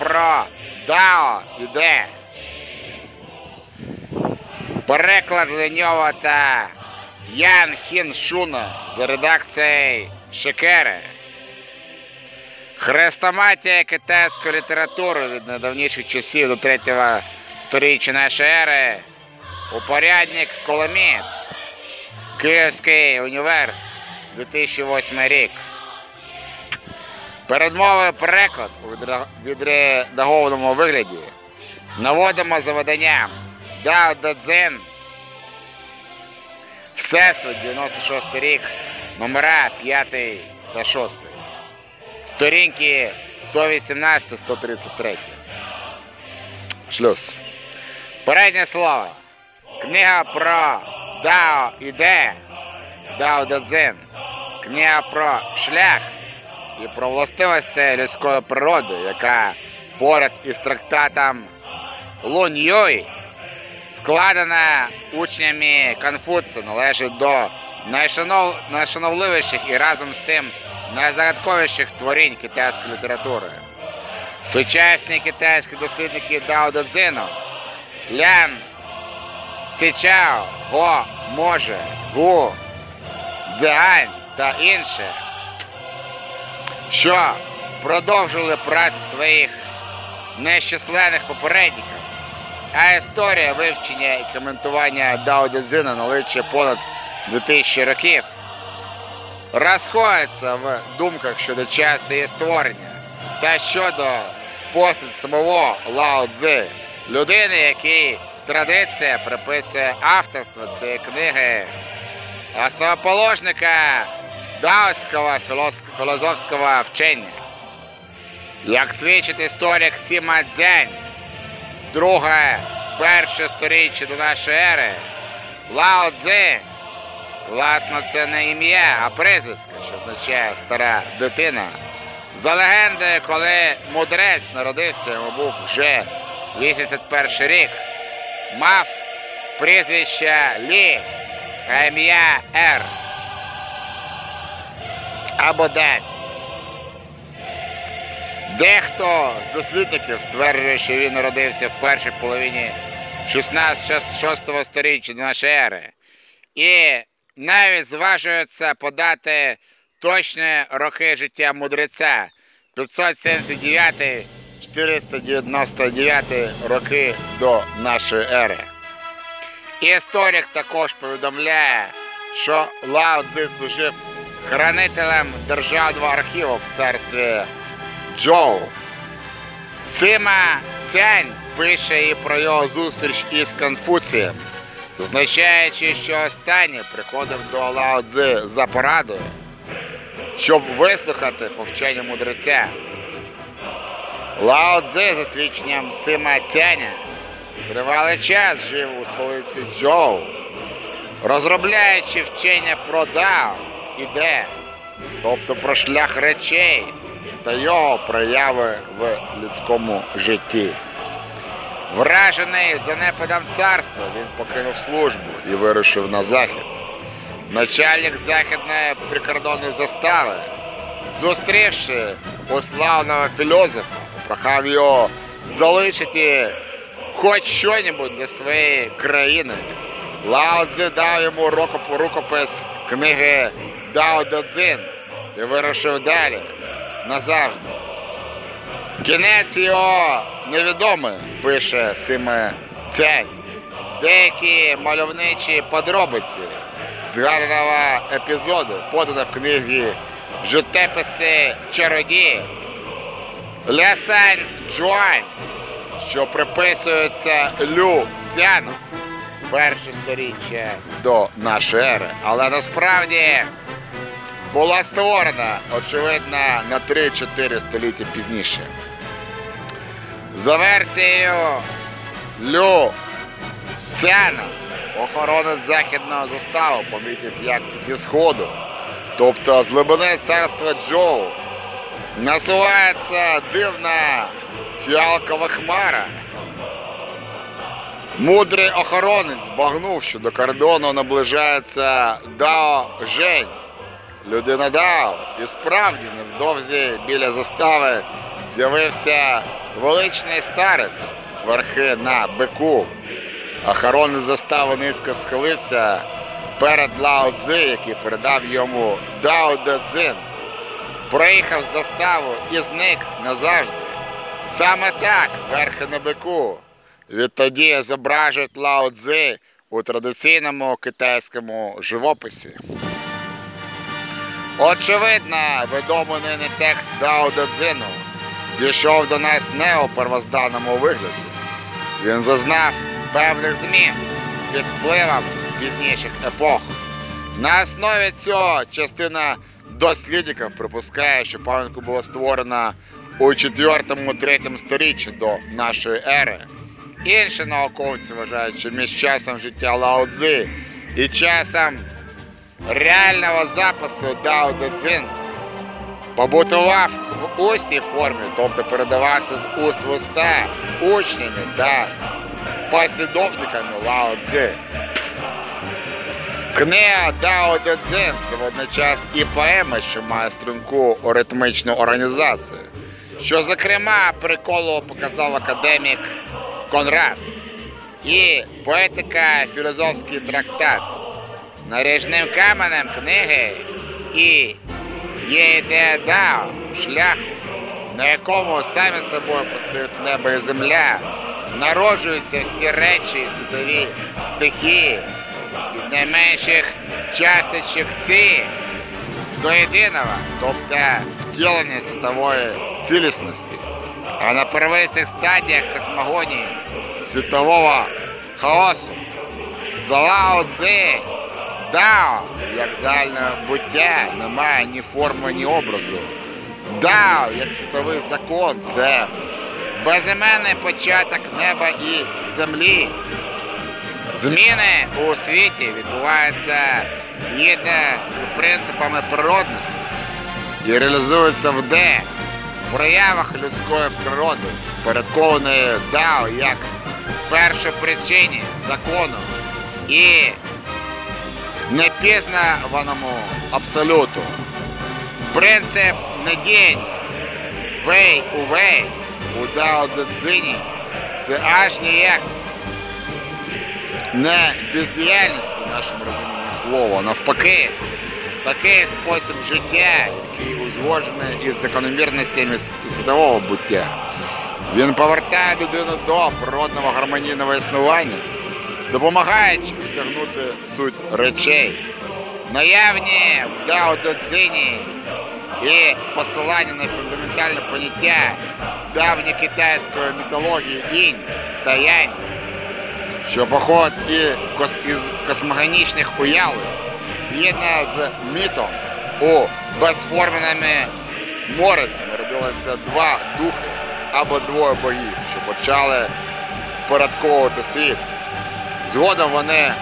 Про Дао іде. Переклад Леньова та Ян Хін Шуна за редакцією Шекери. Хрестоматія китайської літератури від недавніших часів до третього сторіччя нашої ери. Упорядник Коломієць. Київський універ 2008 рік. Передмовою переклад у відре- відредагованому вигляді наводимо за виданням Дао Дадзин Всесвіт 96 рік, номера 5 та 6. Сторінки 118-133. Шлюз. Переднє слово. Книга про Дао іде. Дао Дадзин. Книга про шлях і про властивості людської природи, яка поряд із трактатом Лунь Юй складена учнями Конфуція, належить до найшанов... найшановливіших і разом з тим найзагадковіших творінь китайської літератури. Сучасні китайські дослідники Дао Дадзину Лян Цічао, Го, Може, Гу, Дзегань та інші, що продовжили працю своїх нещисленних попередників, а історія вивчення і коментування Дао Дядзина наличує понад 2000 років, розходиться в думках щодо часу її створення та щодо постать самого Лао Цзи, людини, якій традиція приписує авторство цієї книги, основоположника даоського філос- філософського вчення. Як свідчить історик Сіма Дзянь, друге, перше сторіччя до нашої ери, Лао Цзи, власне, це не ім'я, а прізвисько, що означає стара дитина. За легендою, коли мудрець народився, йому був вже 81 рік, мав прізвище Лі, а ім'я Р. Або День. Дехто з дослідників стверджує, що він народився в першій половині 16-6 сторіччя до нашої ери. І навіть зважується подати точні роки життя мудреця 579-499 роки до нашої ери. Історик також повідомляє, що Лао Цзи служив хранителем державного архіву в царстві Джоу. Сима Цянь пише і про його зустріч із Конфуцієм, зазначаючи, що останній приходив до Лао Цзи за порадою, щоб вислухати повчення мудреця. Лао Цзи, за свідченням Сима Цяня, тривалий час жив у столиці Джоу, розробляючи вчення про Дао іде, тобто про шлях речей та його прояви в людському житті. Вражений занепадом царства, він покинув службу і вирушив на захід. Начальник західної прикордонної застави, зустрівши уславного філософа, прохав його залишити хоч що-небудь для своєї країни. Лао дав йому рукоп- рукопис книги Дао Дадзин і вирушив далі назавжди. Кінець його невідомий, пише Симе Цянь. Деякі мальовничі подробиці згаданого епізоду подано в книгі Життєписи чародіїв Лясань Джуань, що приписується Лю Сяну перше сторіччя до нашої ери. Але насправді була створена, очевидно, на 3-4 століття пізніше. За версією Лю Цяна, охоронець західного заставу помітив, як зі сходу, тобто з глибини царства Джоу, насувається дивна фіалкова хмара. Мудрий охоронець збагнув, що до кордону наближається Дао Жень, людина Дао. І справді невдовзі біля застави з'явився величний старець верхи на бику. Охоронний застави низько схилився перед Лао Цзи, який передав йому Дао Де Цзин. Проїхав заставу і зник назавжди. Саме так, верхи на бику. Відтоді зображують Лао Цзи у традиційному китайському живописі. Очевидно, відомий нині текст Дао Де Цзину дійшов до нас не у первозданному вигляді. Він зазнав певних змін під впливом пізніших епох. На основі цього частина дослідників припускає, що пам'ятку була створена у 4-3 сторіччі до нашої ери. Інші науковці вважають, що між часом життя Лао Цзи і часом реального запису Дао Де побутував в усній формі, тобто передавався з уст в уста учнями та послідовниками Лао Цзи. Книга Дао Де Цзин – це водночас і поема, що має струнку ритмичну організацію, що, зокрема, приколу показав академік Конрад, і поетика філософський трактат. Наріжним каменем книги і є ідея Дао, шляху, на якому самі собою постають небо і земля, народжуються всі речі і світові стихії, від найменших часточок ці до єдиного, тобто втілення світової цілісності, а на первисних стадіях космогонії світового хаосу. Цзи Дао, як загальне буття, не має ні форми, ні образу. Дао, як світовий закон, це безіменний початок неба і землі. Зміни у світі відбуваються згідно з принципами природності і реалізуються в де в проявах людської природи, порядкованої Дао як першопричині закону і непізнаваному абсолюту. Принцип недіяння вей у вей у Цзині це аж ніяк не бездіяльність у нашому розумінні слова. Навпаки, такий спосіб життя, який узгоджений із закономірностями світового буття. Він повертає людину до природного гармонійного існування, допомагаючи осягнути суть речей. Наявні в Дао Де і посилання на фундаментальне поняття давньої китайської мітології інь та янь, що походить і кос- із космогонічних уявлень, згідно з мітом у безформеними мориці народилося два духи або двоє богів, що почали впорядковувати світ. Згодом вони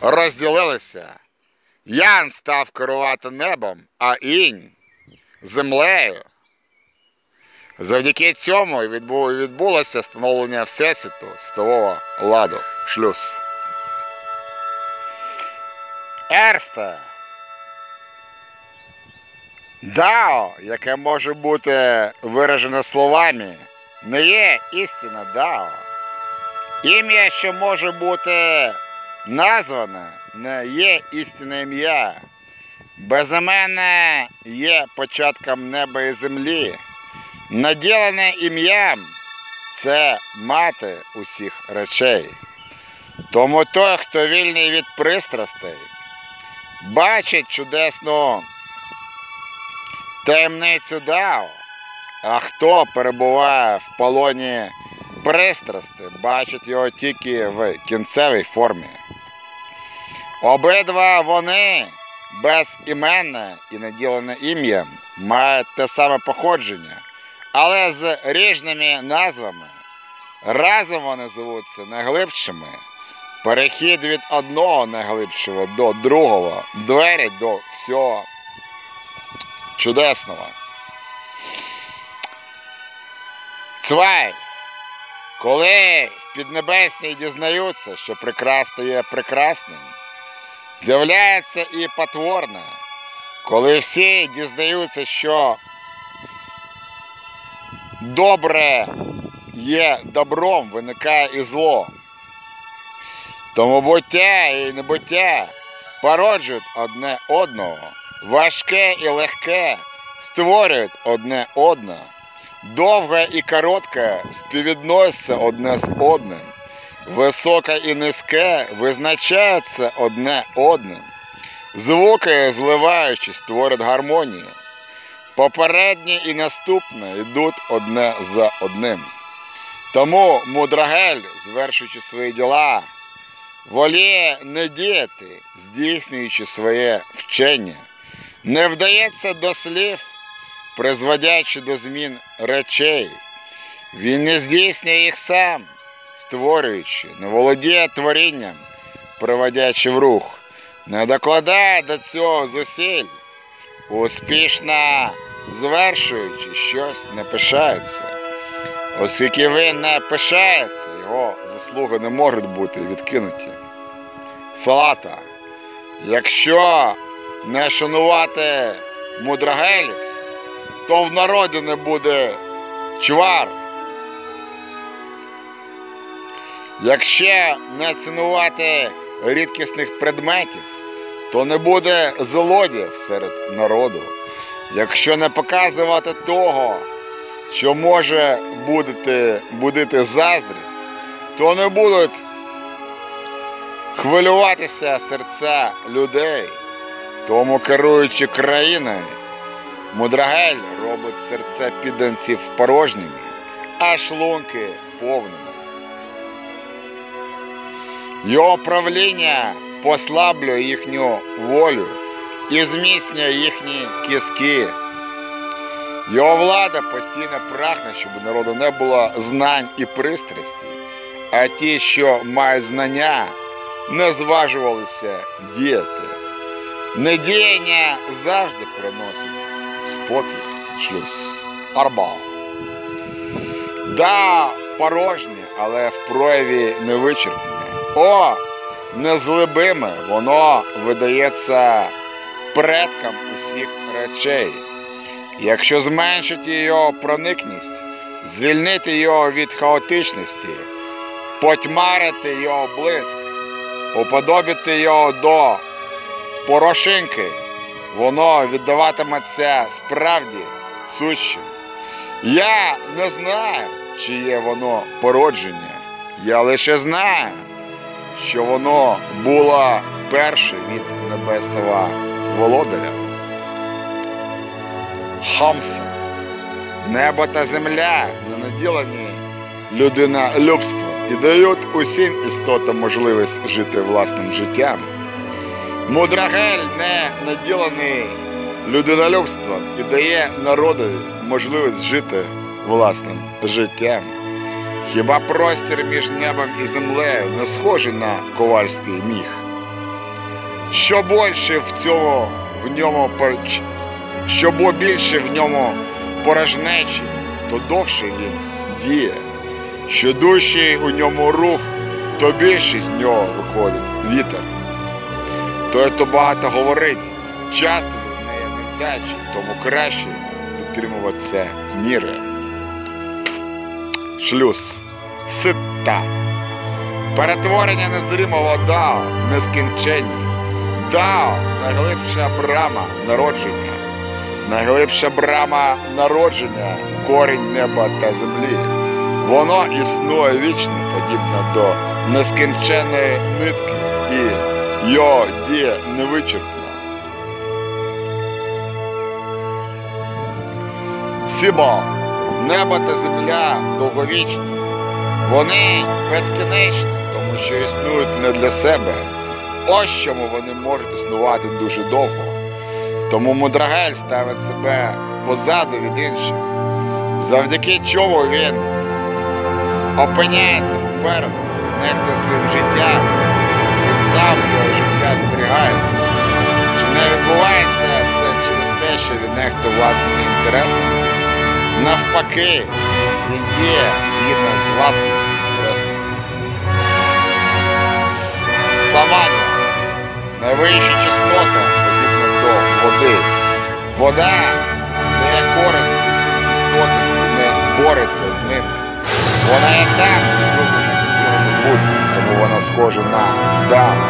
розділилися. Ян став керувати небом, а інь землею. Завдяки цьому відбулося встановлення Всесвіту світового ладу. Шлюз. Ерста. Дао, яке може бути виражено словами, не є істина Дао. Ім'я, що може бути назване, не є істинне ім'я. Безіменне є початком неба і землі. Наділене ім'ям це мати усіх речей. Тому той, хто вільний від пристрастей, бачить чудесну таємницю Дао, а хто перебуває в полоні пристрасти, бачить його тільки в кінцевій формі. Обидва вони безіменне і наділене ім'ям мають те саме походження, але з різними назвами. Разом вони звуться найглибшими. Перехід від одного найглибшого до другого, двері до всього чудесного. Цвай. Коли в Піднебесній дізнаються, що прекрасне є прекрасним, З'являється і потворне, коли всі дізнаються, що добре є добром, виникає і зло. Тому буття і небуття породжують одне одного, важке і легке створюють одне одне, довге і коротке співвідносяться одне з одним, високе і низьке визначається одне одним. Звуки, зливаючись, створять гармонію. Попереднє і наступне йдуть одне за одним. Тому мудрагель, звершуючи свої діла, воліє не діяти, здійснюючи своє вчення, не вдається до слів, призводячи до змін речей. Він не здійснює їх сам, створюючи, не володіє творінням, приводячи в рух, не докладає до цього зусиль, успішно звершуючи щось, не пишається. Оскільки він не пишається, його заслуги не можуть бути відкинуті. Салата. Якщо не шанувати мудрагелів, то в народі не буде чвар. Якщо не цінувати рідкісних предметів, то не буде злодіїв серед народу. Якщо не показувати того, що може будити, будити заздрість, то не будуть хвилюватися серця людей. Тому, керуючи країною, мудрагель робить серця підданців порожніми, а шлунки повними. Його правління послаблює їхню волю і зміцнює їхні кістки. Його влада постійно прагне, щоб у народу не було знань і пристрасті, а ті, що мають знання, не зважувалися діяти. Недіяння завжди приносить спокій, шлюз, арбал. Да, порожнє, але в прояві невичерпне. О, незлибиме, воно видається предкам усіх речей. Якщо зменшити його проникність, звільнити його від хаотичності, потьмарити його блиск, уподобити його до порошинки, воно віддаватиметься справді сущим. Я не знаю, чи є воно породження. Я лише знаю, що воно було перше від небесного володаря. Хамса. Небо та земля не наділені людина людинолюбством і дають усім істотам можливість жити власним життям. Мудрагель не наділений людинолюбством і дає народові можливість жити власним життям. Хіба простір між небом і землею не схожий на ковальський міг? Що більше в цьому в ньому що більше в ньому порожнечі, то довше він діє. Що дужчий у ньому рух, то більше з нього виходить вітер. Той, хто багато говорить, часто зазнає невдачі, тому краще дотримуватися міри. Шлюз сита. Перетворення незримого дао, нескінченні. Дао найглибша брама народження, найглибша брама народження, корінь неба та землі. Воно існує вічно, подібно до нескінченної нитки, і його діє невичерпно. Сіба, небо та земля довговічні. Вони безкінечні, тому що існують не для себе. Ось чому вони можуть існувати дуже довго. Тому мудрагель ставить себе позаду від інших, завдяки чому він опиняється попереду, нехтує своїм життям, самим його життя зберігається. Чи не відбувається це через те, що він нехтує власними інтересами? Навпаки, він діє згідно з власними інтересами. Самання найвища чеснота, подібна до води. Вода дає користь і не бореться з ними. Вона і так зроблена білому тому вона схожа на даму.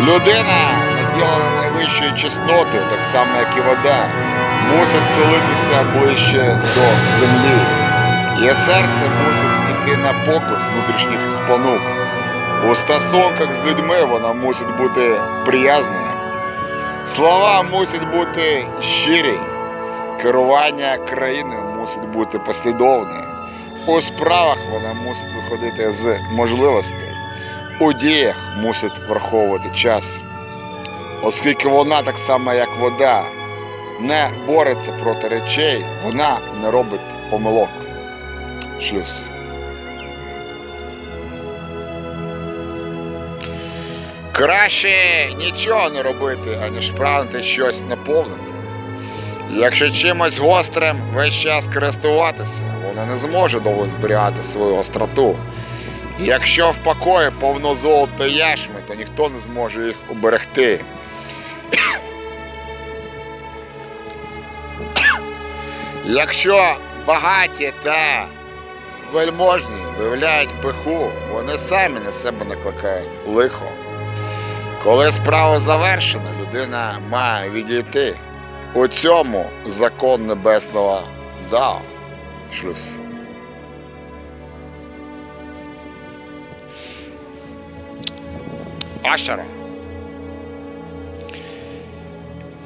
Людина, наділена найвищою чеснотою, так само як і вода, мусить селитися ближче до землі. Її серце мусить йти на поклик внутрішніх спонук. У стосунках з людьми вона мусить бути приязною. Слова мусять бути щирі. Керування країною мусить бути послідовне. У справах вона мусить виходити з можливостей. У діях мусить враховувати час. Оскільки вона, так само як вода, не бореться проти речей, вона не робить помилок. Шлюз. Краще нічого не робити, аніж прагнути щось наповнити. Якщо чимось гострим весь час користуватися, воно не зможе довго зберігати свою гостроту. Якщо в покої повно золота яшми, то ніхто не зможе їх уберегти. Якщо багаті та вельможні виявляють пиху, вони самі на себе накликають лихо. Коли справа завершена, людина має відійти. У цьому закон небесного Дао. Шлюз. Ашара.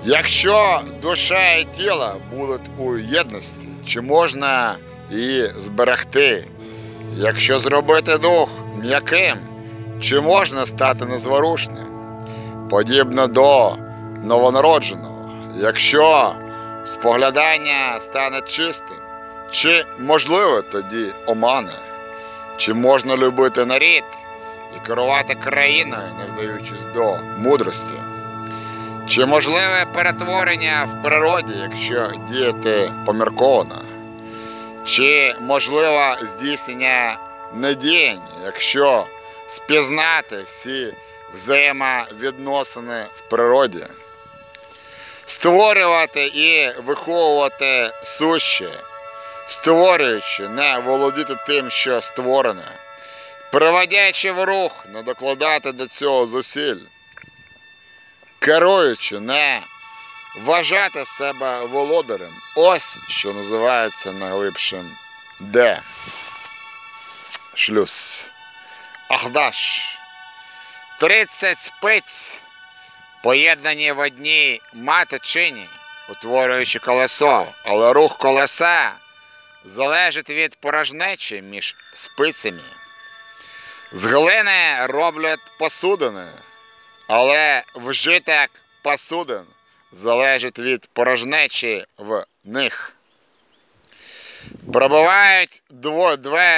Якщо душа і тіло будуть у єдності, чи можна її зберегти? Якщо зробити дух м'яким, чи можна стати незворушним? Подібно до новонародженого, якщо споглядання стане чистим, чи можливо тоді омане? Чи можна любити нарід і керувати країною, не вдаючись до мудрості? Чи можливе перетворення в природі, якщо діяти помірковано? Чи можливе здійснення недіяння, якщо спізнати всі взаємовідносини в природі? Створювати і виховувати суще, створюючи, не володіти тим, що створене, приводячи в рух, не докладати до цього зусиль керуючи, не вважати себе володарем. Ось що називається найглибшим Д. Шлюз. Ахдаш. 30 спиць, поєднані в одній маточині, утворюючи колесо, але рух колеса залежить від порожнечі між спицями. З глини роблять посудини. Але вжиток посудин залежить від порожнечі в них. Пробувають дво,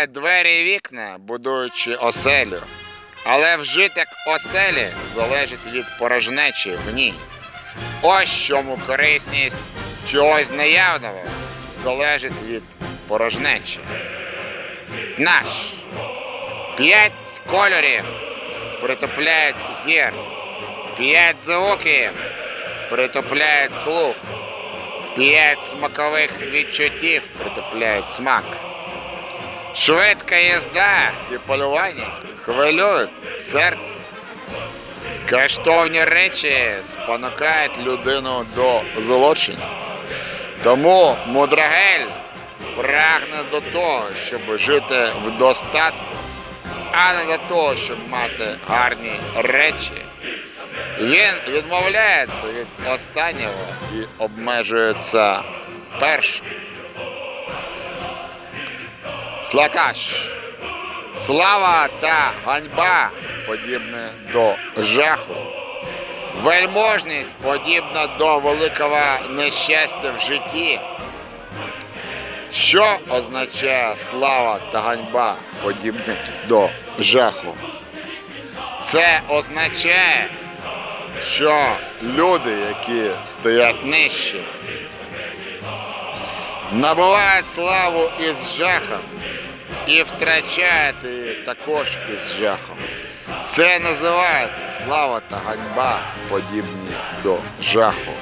двері і вікна, будуючи оселю, але вжиток оселі залежить від порожнечі в ній. Ось чому корисність чогось наявного залежить від порожнечі. Наш п'ять кольорів притупляють зір. П'ять звуків притупляють слух. П'ять смакових відчуттів притупляють смак. Швидка їзда і полювання хвилюють серце. Коштовні речі спонукають людину до злочинів. Тому мудрагель прагне до того, щоб жити в достатку, а не до того, щоб мати гарні речі. Він відмовляється від останнього і обмежується першим. Слаташ. Слава та ганьба подібне до жаху. Вельможність подібна до великого нещастя в житті. Що означає слава та ганьба подібне до жаху? Це означає, що люди, які стоять нижче, набувають славу із жахом і втрачають її також із жахом. Це називається слава та ганьба, подібні до жаху.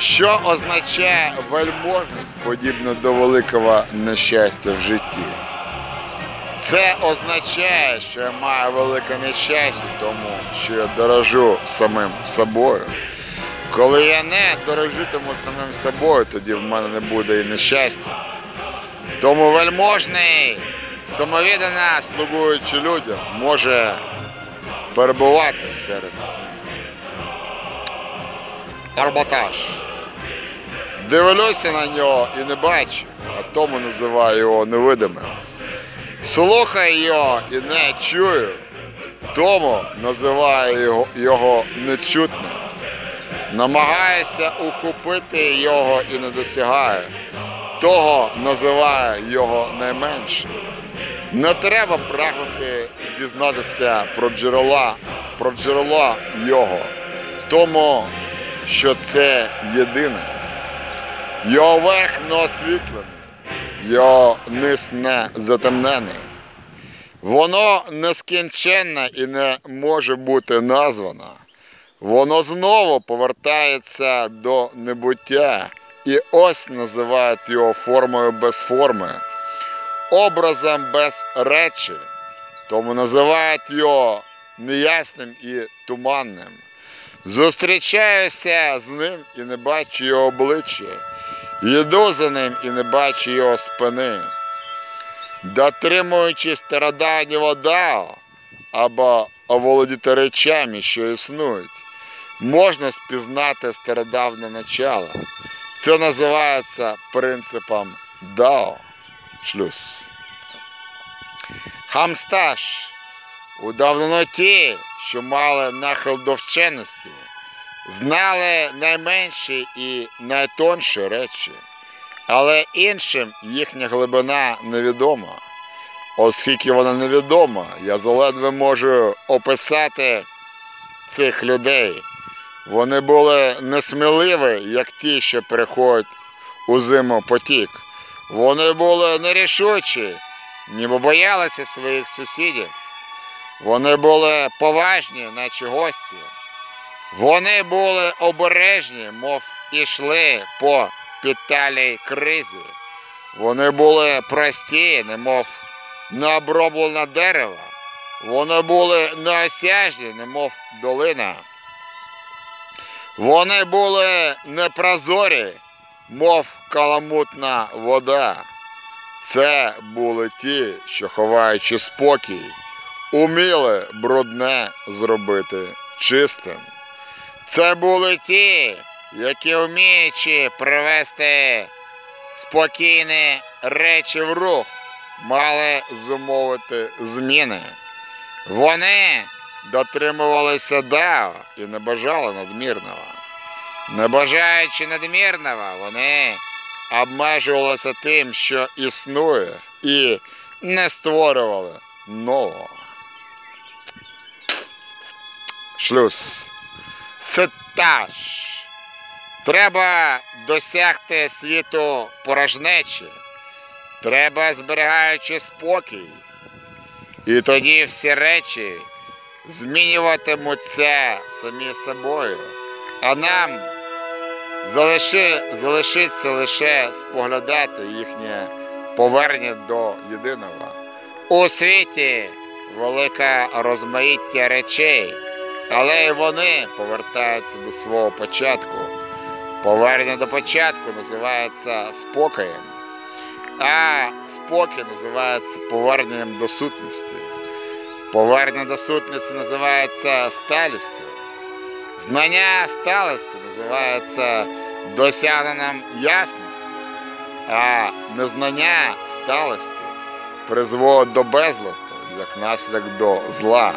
Що означає вельможність, подібно до великого нещастя в житті? Це означає, що я маю велике нещастя, тому що я дорожу самим собою. Коли я не дорожитиму самим собою, тоді в мене не буде і нещастя. Тому вельможний, самовіддана, слугуючи людям, може перебувати серед арбатаж. Дивлюся на нього і не бачу, а тому називаю його невидимим. Слухаю його і не чую, тому називаю його, нечутним. Намагаюся ухопити його і не досягаю. Того називаю його найменше. Не треба прагнути дізнатися про джерела, про джерела його, тому що це єдине. Його верх не освітлений, його низ не затемнений. Воно нескінченне і не може бути названо. Воно знову повертається до небуття, і ось називають його формою без форми, образом без речі, тому називають його неясним і туманним. Зустрічаюся з ним і не бачу його обличчя, йду за ним і не бачу його спини. Дотримуючись стародавнього дао або оволодіти речами, що існують, можна спізнати стародавне начало. Це називається принципом дао. Шлюз. Хамстаж у давноті, що мали нахил до вченості, знали найменші і найтонші речі, але іншим їхня глибина невідома. Оскільки вона невідома, я заледве можу описати цих людей. Вони були несміливі, як ті, що переходять у зиму потік. Вони були нерішучі, ніби боялися своїх сусідів. Вони були поважні, наче гості. Вони були обережні, мов ішли по підталій кризі. Вони були прості, немов необроблене дерево. Вони були неосяжні, немов долина. Вони були непрозорі, мов каламутна вода. Це були ті, що, ховаючи спокій, уміли брудне зробити чистим. Це були ті, які вміючи привести спокійні речі в рух, мали зумовити зміни. Вони дотримувалися дао і не бажали надмірного. Не бажаючи надмірного, вони обмежувалися тим, що існує, і не створювали нового. Шлюз. Сетаж. Треба досягти світу порожнечі. Треба зберігаючи спокій. І тоді всі речі змінюватимуться самі собою, а нам залиши, залишиться лише споглядати їхнє повернення до єдиного. У світі велике розмаїття речей, але й вони повертаються до свого початку. Повернення до початку називається спокоєм, а спокій називається поверненням до сутності. Повернення до сутності називається сталістю. Знання сталості називається досягненням ясності, а незнання сталості призводить до безладу, як наслідок до зла.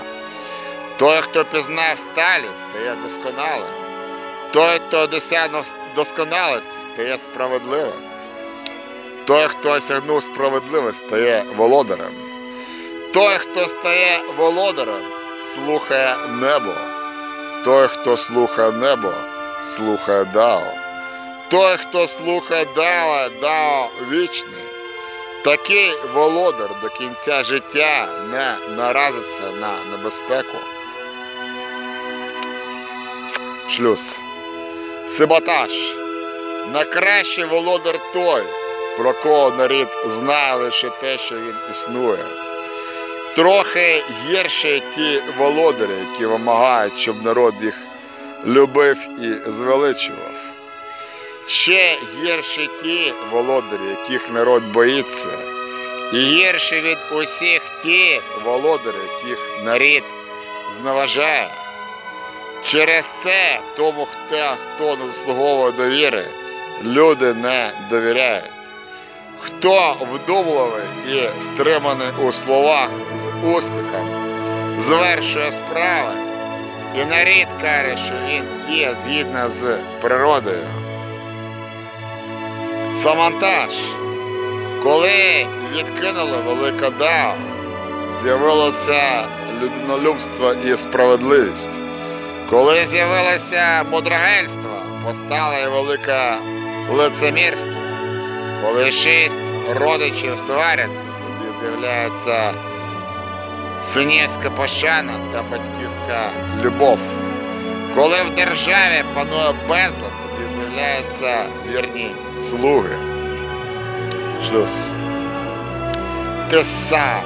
Той, хто пізнав сталість, стає досконалим. Той, хто досягнув досконалості, стає справедливим. Той, хто осягнув справедливість, стає володарем. Той, хто стає володарем, слухає небо. Той, хто слухає небо, слухає Дао. Той, хто слухає Дао, Дао вічний. Такий володар до кінця життя не наразиться на небезпеку. Шлюз. Саботаж. Найкращий володар той, про кого нарід знає лише те, що він існує. Трохи гірше ті володарі, які вимагають, щоб народ їх любив і звеличував. Ще гірше ті володарі, яких народ боїться, і гірше від усіх ті володарі, яких нарід зневажає. Через це тому, хто, хто не заслуговує довіри, люди не довіряють. Хто вдумливий і стриманий у словах з успіхом, звершує справи, і нарід каже, що він є згідно з природою. Самантаж. Коли відкинули велика дао, з'явилося людинолюбство і справедливість. Коли з'явилося мудрагельство, постало і велике лицемірство. Коли шість родичів сваряться, тоді з'являється синівська пощана та батьківська любов. Коли в державі панує безлад, тоді з'являються вірні слуги. Шлюз. Тесаж.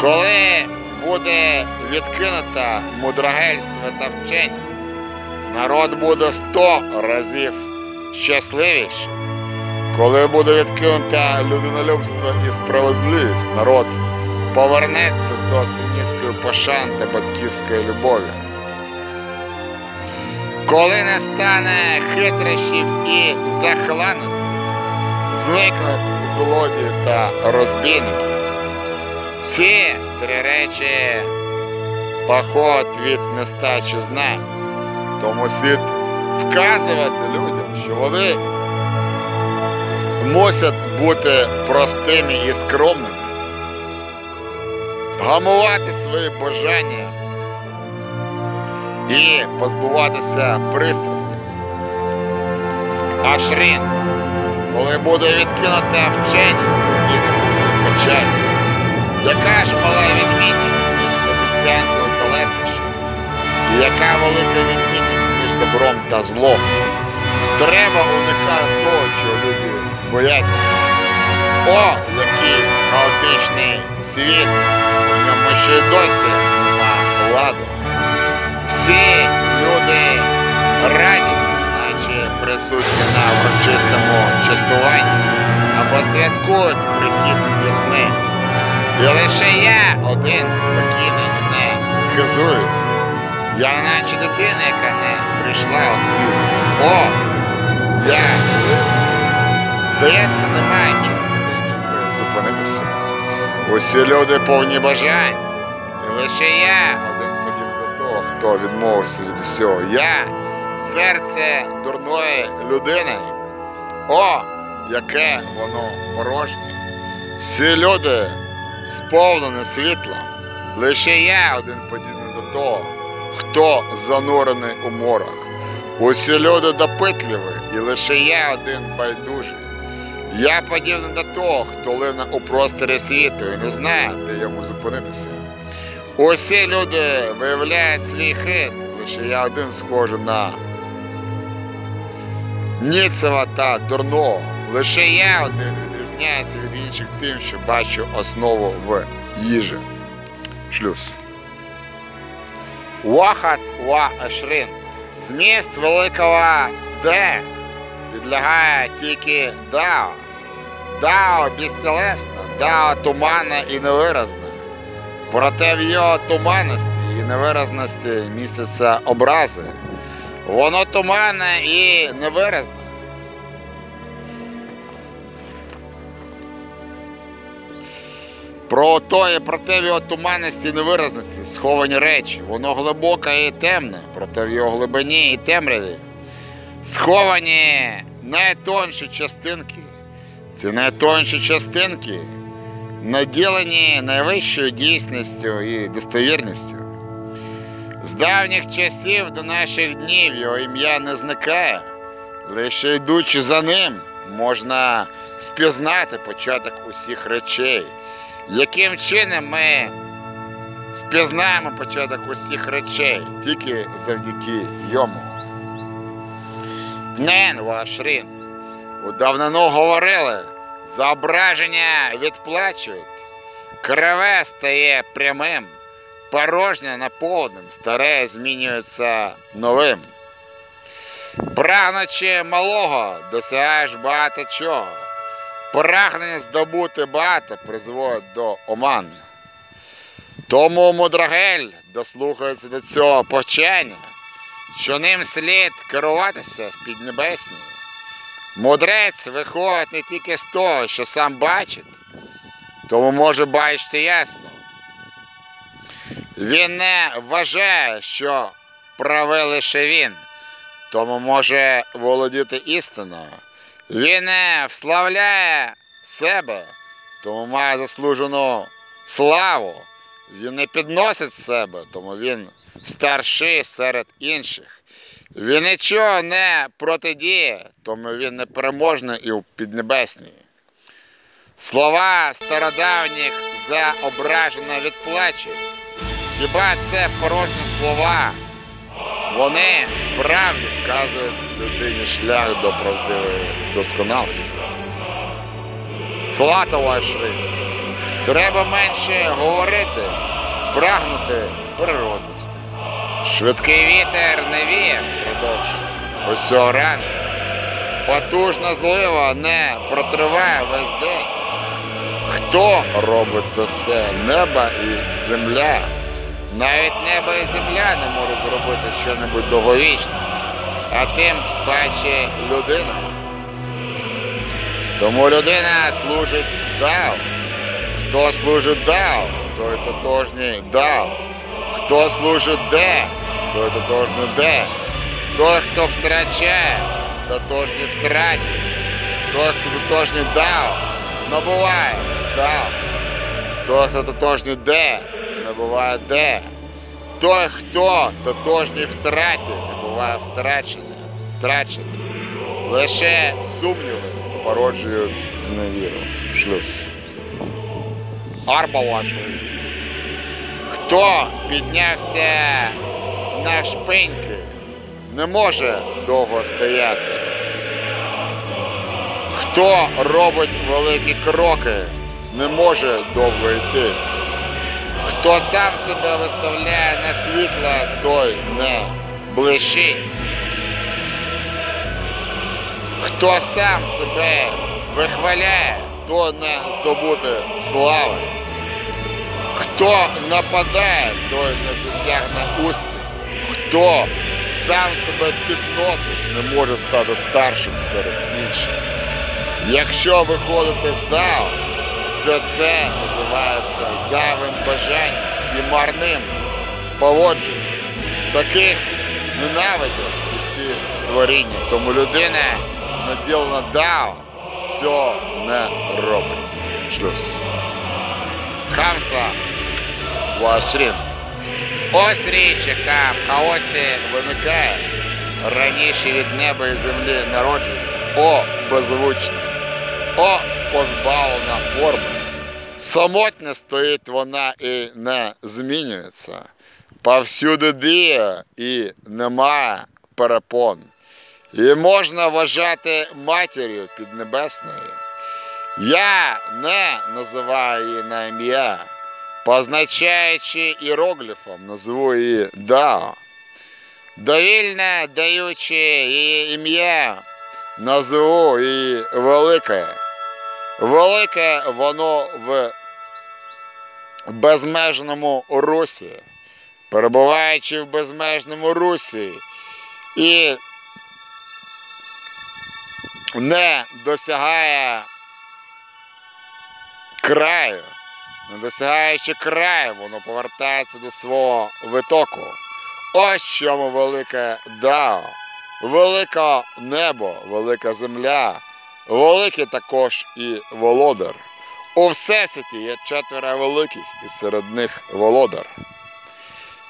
Коли буде відкинута мудрагельство та вченість, народ буде сто разів щасливіший. Коли буде відкинута людинолюбство і справедливість, народ повернеться до синівської пошани та батьківської любові. Коли не стане хитрощів і захланості, зникнуть злодії та розбійники. Ці три речі поход від нестачі знань. Тому слід вказувати людям, що вони мусять бути простими і скромними, гамувати свої бажання і позбуватися пристрастей. Ашрін, коли буде відкинута вченість, тоді печаль. Яка ж мала відмінність між обіцянкою та лестощем? Яка велика відмінність між добром та злом? Треба уникати того, чого люди бояться. О, який хаотичний світ, в ньому ще й досі нема ладу. Всі люди радісні, наче присутні на урочистому частуванні або святкують прихід весни. І лише я один спокійний не хизуюся. Я наче дитина, яка не прийшла у світ. О, я. Здається, немає місця, де зупинитися. Усі люди повні бажань. І лише я один подібний до того, хто відмовився від усього. Я серце дурної людини. О, яке воно порожнє. Всі люди сповнені світлом. Лише я один подібний до того, хто занурений у морах. Усі люди допитливі, і лише я один байдужий. Я подібний до того, хто лине у просторі світу і не знає, де йому зупинитися. Усі люди виявляють свій хист, лише я один схожий на Ніцева та дурного. Лише я один відрізняюся від інших тим, що бачу основу в їжі. Шлюз. Вахат ва ашрин. Зміст великого Д підлягає тільки Дао. Дао безтілесна, Дао туманна і невиразна. Проте в його туманності і невиразності містяться образи. Воно туманне і невиразне. Про то і проте в його туманності і невиразності сховані речі. Воно глибоке і темне, проте в його глибині і темряві. Сховані найтонші частинки. Ці найтонші частинки наділені найвищою дійсністю і достовірністю. З давніх часів до наших днів його ім'я не зникає. Лише йдучи за ним, можна спізнати початок усіх речей. Яким чином ми спізнаємо початок усіх речей тільки завдяки йому. Нен Вашрін. У давнину говорили, зображення відплачують, криве стає прямим, порожнє наповненим, старе змінюється новим. Прагнучи малого, досягаєш багато чого. Прагнення здобути багато призводить до оман. Тому мудрагель дослухається до цього повчання, що ним слід керуватися в піднебесній. Мудрець виходить не тільки з того, що сам бачить, тому може бачити ясно. Він не вважає, що правий лише він, тому може володіти істиною. Він вславляє себе, тому має заслужену славу. Він не підносить себе, тому він старший серед інших. Він нічого не протидіє, тому він непереможний і в піднебесній. Слова стародавніх за ображено відплачують. Хіба це порожні слова? Вони справді вказують людині шлях до правдивої досконалості. Слата ваші, треба менше говорити, прагнути природності. Швидкий вітер не віє впродовж усього ранку. Потужна злива не протриває весь день. Хто робить це все? Небо і земля. Навіть небо і земля не можуть зробити щось довговічне, а тим паче людина. Тому людина служить Дао. Хто служить Дао, той тотожній Дао. Хто служить Де, той тотожний Де. Той, хто втрачає, тотожній втраті. Той, хто тотожній Дао, набуває Дао. Той, хто тотожній Де, набуває Де. Той, хто тотожній втраті, набуває втрачене. втрачене. Лише сумніви породжують зневіру. Шлюз. Арба вашої. Хто піднявся на шпиньки, не може довго стояти. Хто робить великі кроки, не може довго йти. Хто сам себе виставляє на світло, той не блищить. Хто сам себе вихваляє, то не здобути слави. Хто нападає, той не досягне успіху. Хто сам себе підносить, не може стати старшим серед інших. Якщо виходити з все це називається зайвим бажанням і марним поводженням. Таких ненавидять усі створіння. Тому людина, наділена Дао, цього не робить. Шлюз. Хамса Вашрін. Ось річ, яка в хаосі виникає раніше від неба і землі народження. О, беззвучне, о, позбавлена форми. Самотня стоїть вона і не змінюється. Повсюди діє і немає перепон. Її можна вважати матір'ю піднебесною. Я не називаю її на ім'я, позначаючи іерогліфом, назву її Дао. Довільне даючи її ім'я, назву її Велике. Велике воно в безмежному русі, перебуваючи в безмежному русі і не досягає краю, не досягаючи краю, воно повертається до свого витоку. Ось чому велике Дао, велике небо, велика земля, великий також і володар. У всесвіті є четверо великих, і серед них володар.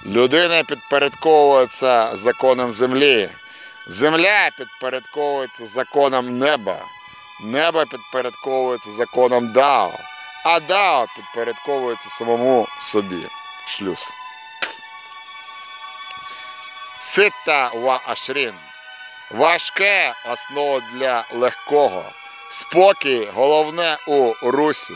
Людина підпорядковується законом землі, земля підпорядковується законом неба. Небо підпорядковується законом Дао, а Дао підпорядковується самому собі. Шлюз. Сита ва ашрін. Важке основа для легкого. Спокій головне у русі.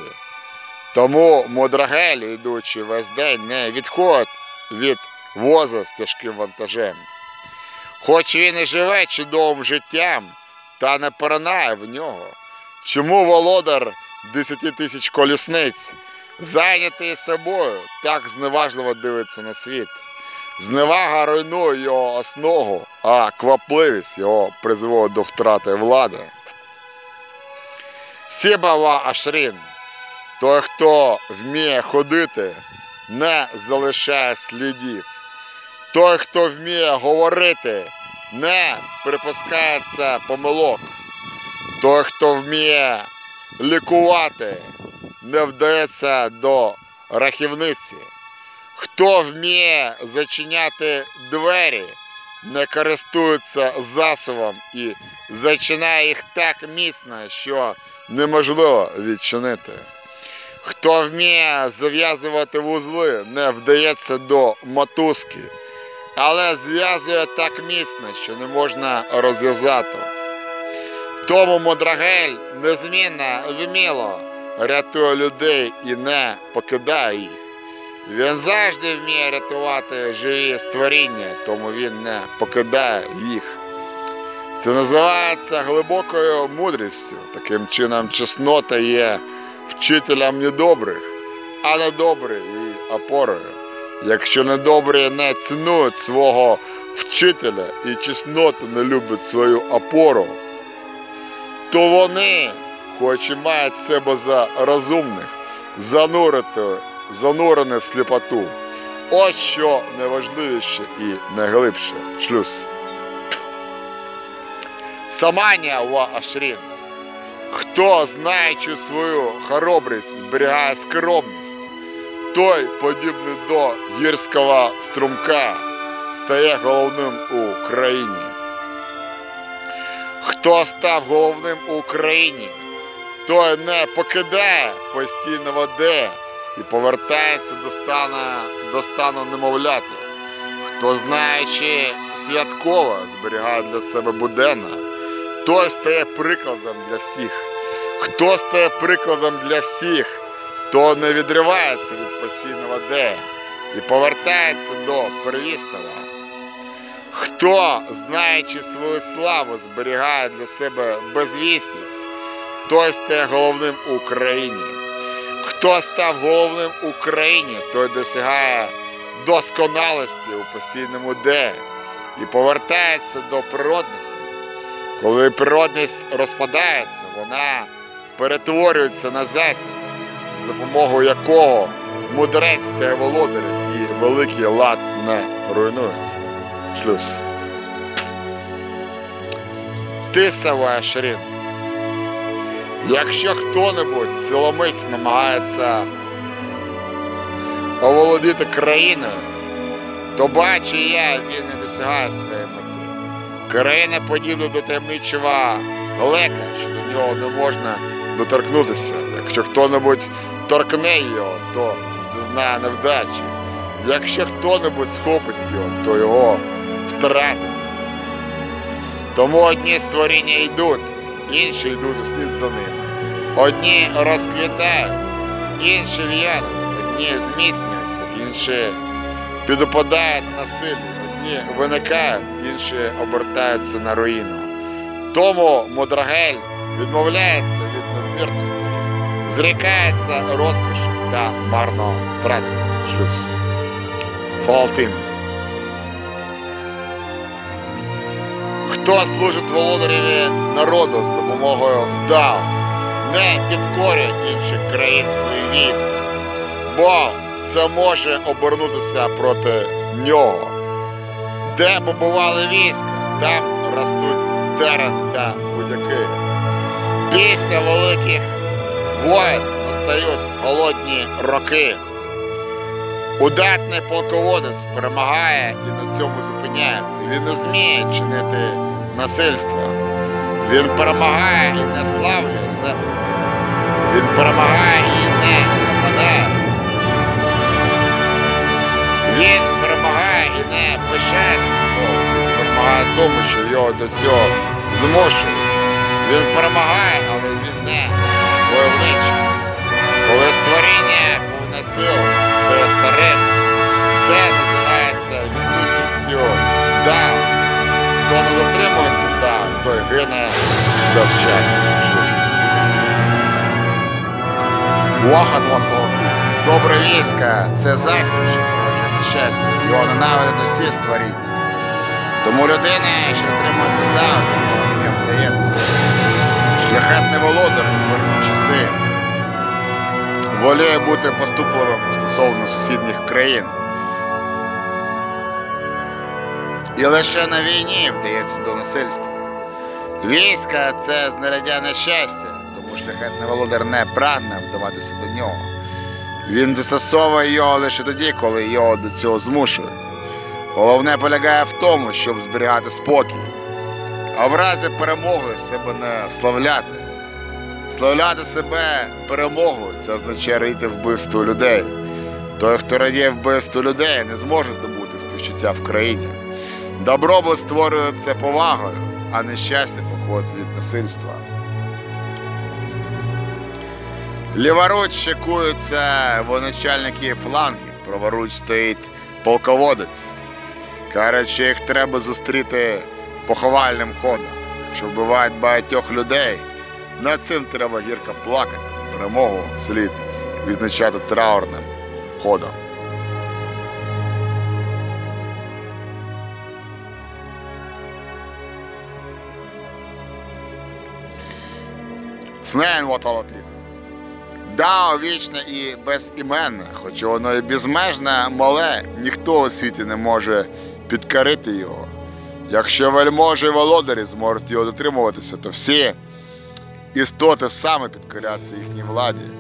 Тому Модрагель, йдучи весь день, не відходить від воза з тяжким вантажем. Хоч він і живе чудовим життям, та не поринає в нього. Чому володар десяти тисяч колісниць, зайнятий собою, так зневажливо дивиться на світ? Зневага руйнує його основу, а квапливість його призводить до втрати влади. Сібава Ашрін. Той, хто вміє ходити, не залишає слідів. Той, хто вміє говорити, не припускається помилок. Той, хто вміє лікувати, не вдається до рахівниці. Хто вміє зачиняти двері, не користується засобом і зачиняє їх так міцно, що неможливо відчинити. Хто вміє зав'язувати вузли, не вдається до мотузки, але зв'язує так міцно, що не можна розв'язати. Тому Модрагель незмінно вміло рятує людей і не покидає їх. Він завжди вміє рятувати живі створіння, тому він не покидає їх. Це називається глибокою мудрістю. Таким чином, чеснота є вчителям недобрих, а недобрі її опорою. Якщо недобрі не цінують свого вчителя і чесноти не люблять свою опору, то вони, хоч і мають себе за розумних, занурити, занурені в сліпоту. Ось що найважливіше і найглибше. Шлюз. Саманія ва Ашрін. Хто, знаючи свою хоробрість, зберігає скромність, той, подібний до гірського струмка, стає головним у країні. Хто став головним у Україні, той не покидає постійно води і повертається до стану, до стану немовляти. Хто, знаючи святково, зберігає для себе буденне, той стає прикладом для всіх. Хто стає прикладом для всіх, то не відривається від постійного де і повертається до первісного. Хто, знаючи свою славу, зберігає для себе безвісність, той стає головним у країні. Хто став головним у країні, той досягає досконалості у постійному де і повертається до природності. Коли природність розпадається, вона перетворюється на засіб, з допомогою якого мудрець стає володарем і великий лад не руйнується. Шлюз. Тисова Шрін. Якщо хто-небудь силомиць намагається оволодіти країною, то бачу я, він не досягає своєї мети. Країна подібна до таємничого глека, що до нього не можна доторкнутися. Якщо хто-небудь торкне його, то зазнає невдачі. Якщо хто-небудь схопить його, то його втратить. Тому одні створіння йдуть, інші йдуть услід за ними. Одні розквітають, інші в'януть, одні зміцнюються, інші підопадають на силі, одні виникають, інші обертаються на руїну. Тому Модрагель відмовляється від надмірності, зрікається розкошів та марно марнотратства. Шлюз. Фалтин. Хто служить володареві народу з допомогою Дао, не підкорює інших країн свої війська, бо це може обернутися проти нього. Де побували війська, там ростуть терен та будяки. Після великих воїн настають голодні роки. Удатний полководець перемагає і на цьому зупиняється. Він не зміє чинити насильства. Він перемагає і не славлює себе. Він перемагає і не нападає. Він перемагає і не пишається. Він перемагає тому, що його до цього змушує. Він перемагає, але він не войовничий. Коли створіння повне сил, то є Хто не дотримується дав, той гине завчасно. Щось. Вахат Васалти. Добре війська це засіб, що породжує нещастя. Його ненавидять усі створіння. Тому людина, що дотримується дав, не вдається. Шляхетний володар в мирні часи воліє бути поступливим стосовно сусідніх країн. І лише на війні вдається до насильства. Війська це знаряддя нещастя, тому шляхетний володар не прагне вдаватися до нього. Він застосовує його лише тоді, коли його до цього змушують. Головне полягає в тому, щоб зберігати спокій, а в разі перемоги себе не вславляти. Славляти себе перемогою це означає радіти вбивству людей. Той, хто радіє вбивству людей, не зможе здобути співчуття в країні. Добробут створюється повагою, а нещастя походить від насильства. Ліворуч шикуються воначальники флангів, праворуч стоїть полководець. Кажуть, що їх треба зустріти поховальним ходом. Якщо вбивають багатьох людей, над цим треба гірко плакати. Перемогу слід відзначати траурним ходом. Снен ваталати. Дао вічне і безіменне, хоч воно і безмежне, мале, ніхто у світі не може підкорити його. Якщо вельможі і володарі зможуть його дотримуватися, то всі істоти саме підкоряться їхній владі.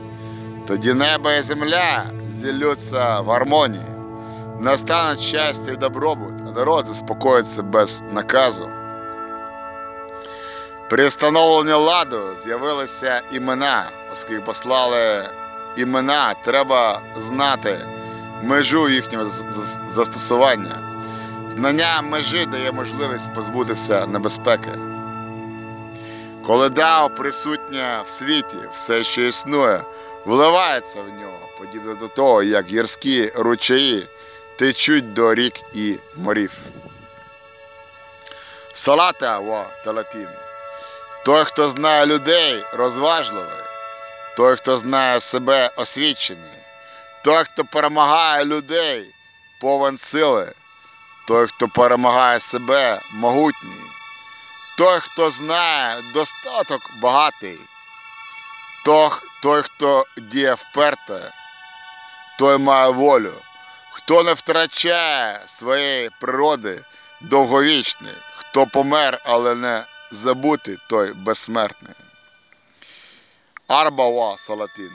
Тоді небо і земля зіллються в гармонії, настане щастя і добробут, а народ заспокоїться без наказу. При встановленні ладу з'явилися імена, оскільки послали імена, треба знати межу їхнього застосування. Знання межі дає можливість позбутися небезпеки. Коли Дао присутнє в світі, все, що існує, вливається в нього, подібно до того, як гірські ручаї течуть до рік і морів. Салата ва талатін. Той, хто знає людей, розважливий, той, хто знає себе освічений, той, хто перемагає людей, повен сили, той, хто перемагає себе, могутній, той, хто знає достаток багатий, той, хто діє вперте, той має волю, хто не втрачає своєї природи довговічний, хто помер, але не забутий, той безсмертний. Арбава Салатин.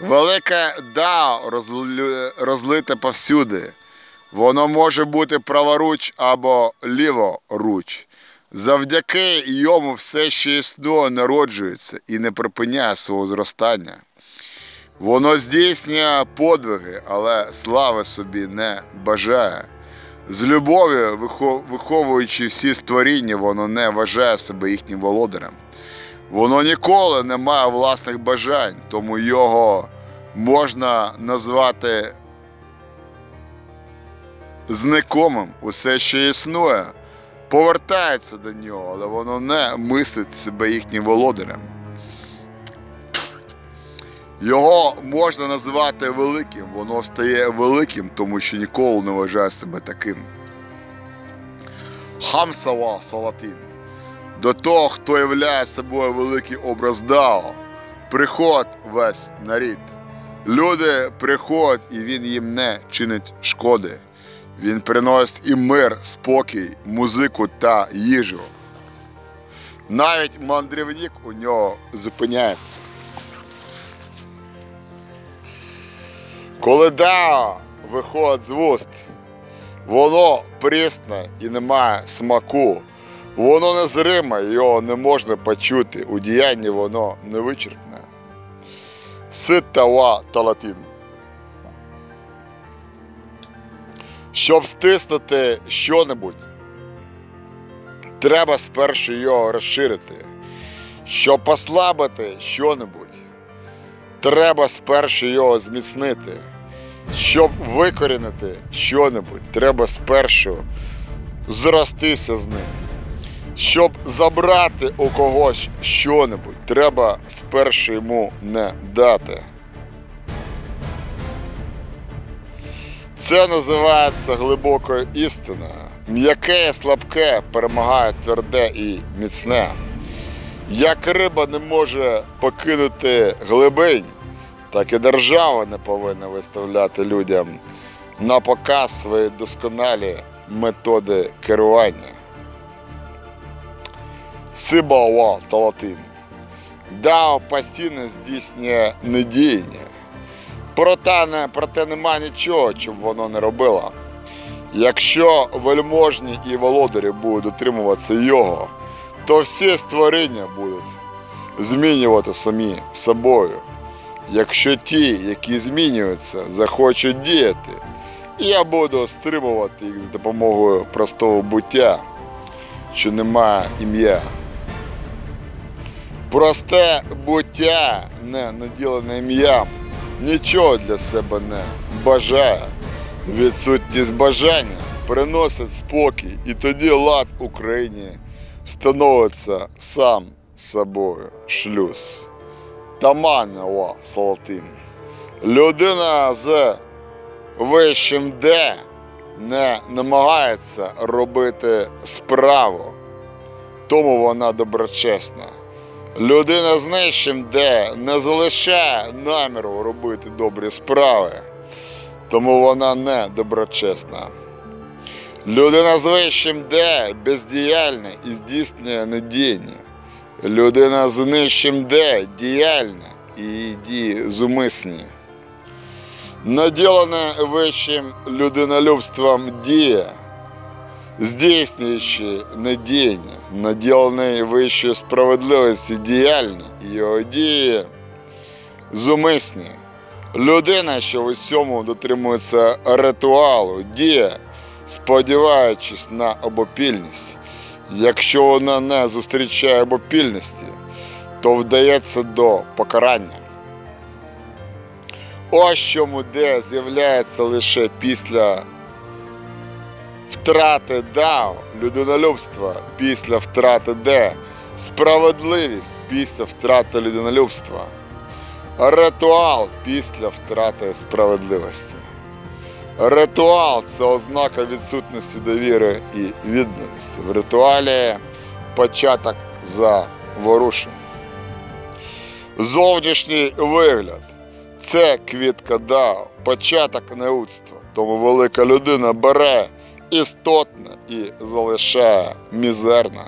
Велике розлю- розлите повсюди. Воно може бути праворуч або ліворуч. Завдяки йому все, що існує, народжується і не припиняє свого зростання. Воно здійснює подвиги, але слави собі не бажає. З любов'ю, виховуючи всі створіння, воно не вважає себе їхнім володарем. Воно ніколи не має власних бажань, тому його можна назвати зникомим. Усе, що існує, повертається до нього, але воно не мислить себе їхнім володарем. Його можна назвати великим, воно стає великим, тому що ніколи не вважає себе таким. Хамсава Салатин. До того, хто являє собою великий образ Дао, приход весь нарід. Люди приходять, і він їм не чинить шкоди. Він приносить їм мир, спокій, музику та їжу. Навіть мандрівник у нього зупиняється. Коли Дао виходить з вуст, воно прісне і не має смаку. Воно незриме, його не можна почути, у діянні воно невичерпне. Ситтава талатін. Щоб стиснути що-небудь, треба спершу його розширити. Щоб послабити що-небудь, треба спершу його зміцнити. Щоб викорінити що-небудь, треба спершу зростися з ним. Щоб забрати у когось що-небудь, треба спершу йому не дати. Це називається глибокою істиною. М'яке і слабке перемагає тверде і міцне. Як риба не може покинути глибинь, так і держава не повинна виставляти людям на показ свої досконалі методи керування. Сибава та латин. Дао постійно здійснює недіяння. Проте, проте нема нічого, щоб воно не робило. Якщо вельможні і володарі будуть дотримуватися його, то всі створіння будуть змінювати самі собою. Якщо ті, які змінюються, захочуть діяти, я буду стримувати їх з допомогою простого буття, що не має ім'я. Просте буття, не наділене ім'ям, нічого для себе не бажає. Відсутність бажання приносить спокій, і тоді лад Україні становиться сам собою шлюз. Таманова Салатин. Людина з вищим Д не намагається робити справу, тому вона доброчесна. Людина з нижчим Д не залишає наміру робити добрі справи, тому вона не доброчесна. Людина з вищим Д бездіяльна і здійснює недіяння. Людина з нижчим Д діяльна і її дії зумисні. Наділене вищим людинолюбством діє, здійснюючи недіяння, наділений вищою справедливості діяльні його дії зумисні. Людина, що в усьому дотримується ритуалу, діє, сподіваючись на обопільність. Якщо вона не зустрічає обопільності, то вдається до покарання. Ось чому де з'являється лише після втрати дао, людинолюбства, після втрати де, справедливість після втрати людинолюбства, ритуал після втрати справедливості. Ритуал це ознака відсутності довіри і відданості. В ритуалі початок заворушень. Зовнішній вигляд це квітка дао, початок неудства. Тому велика людина бере істотне і залишає мізерне.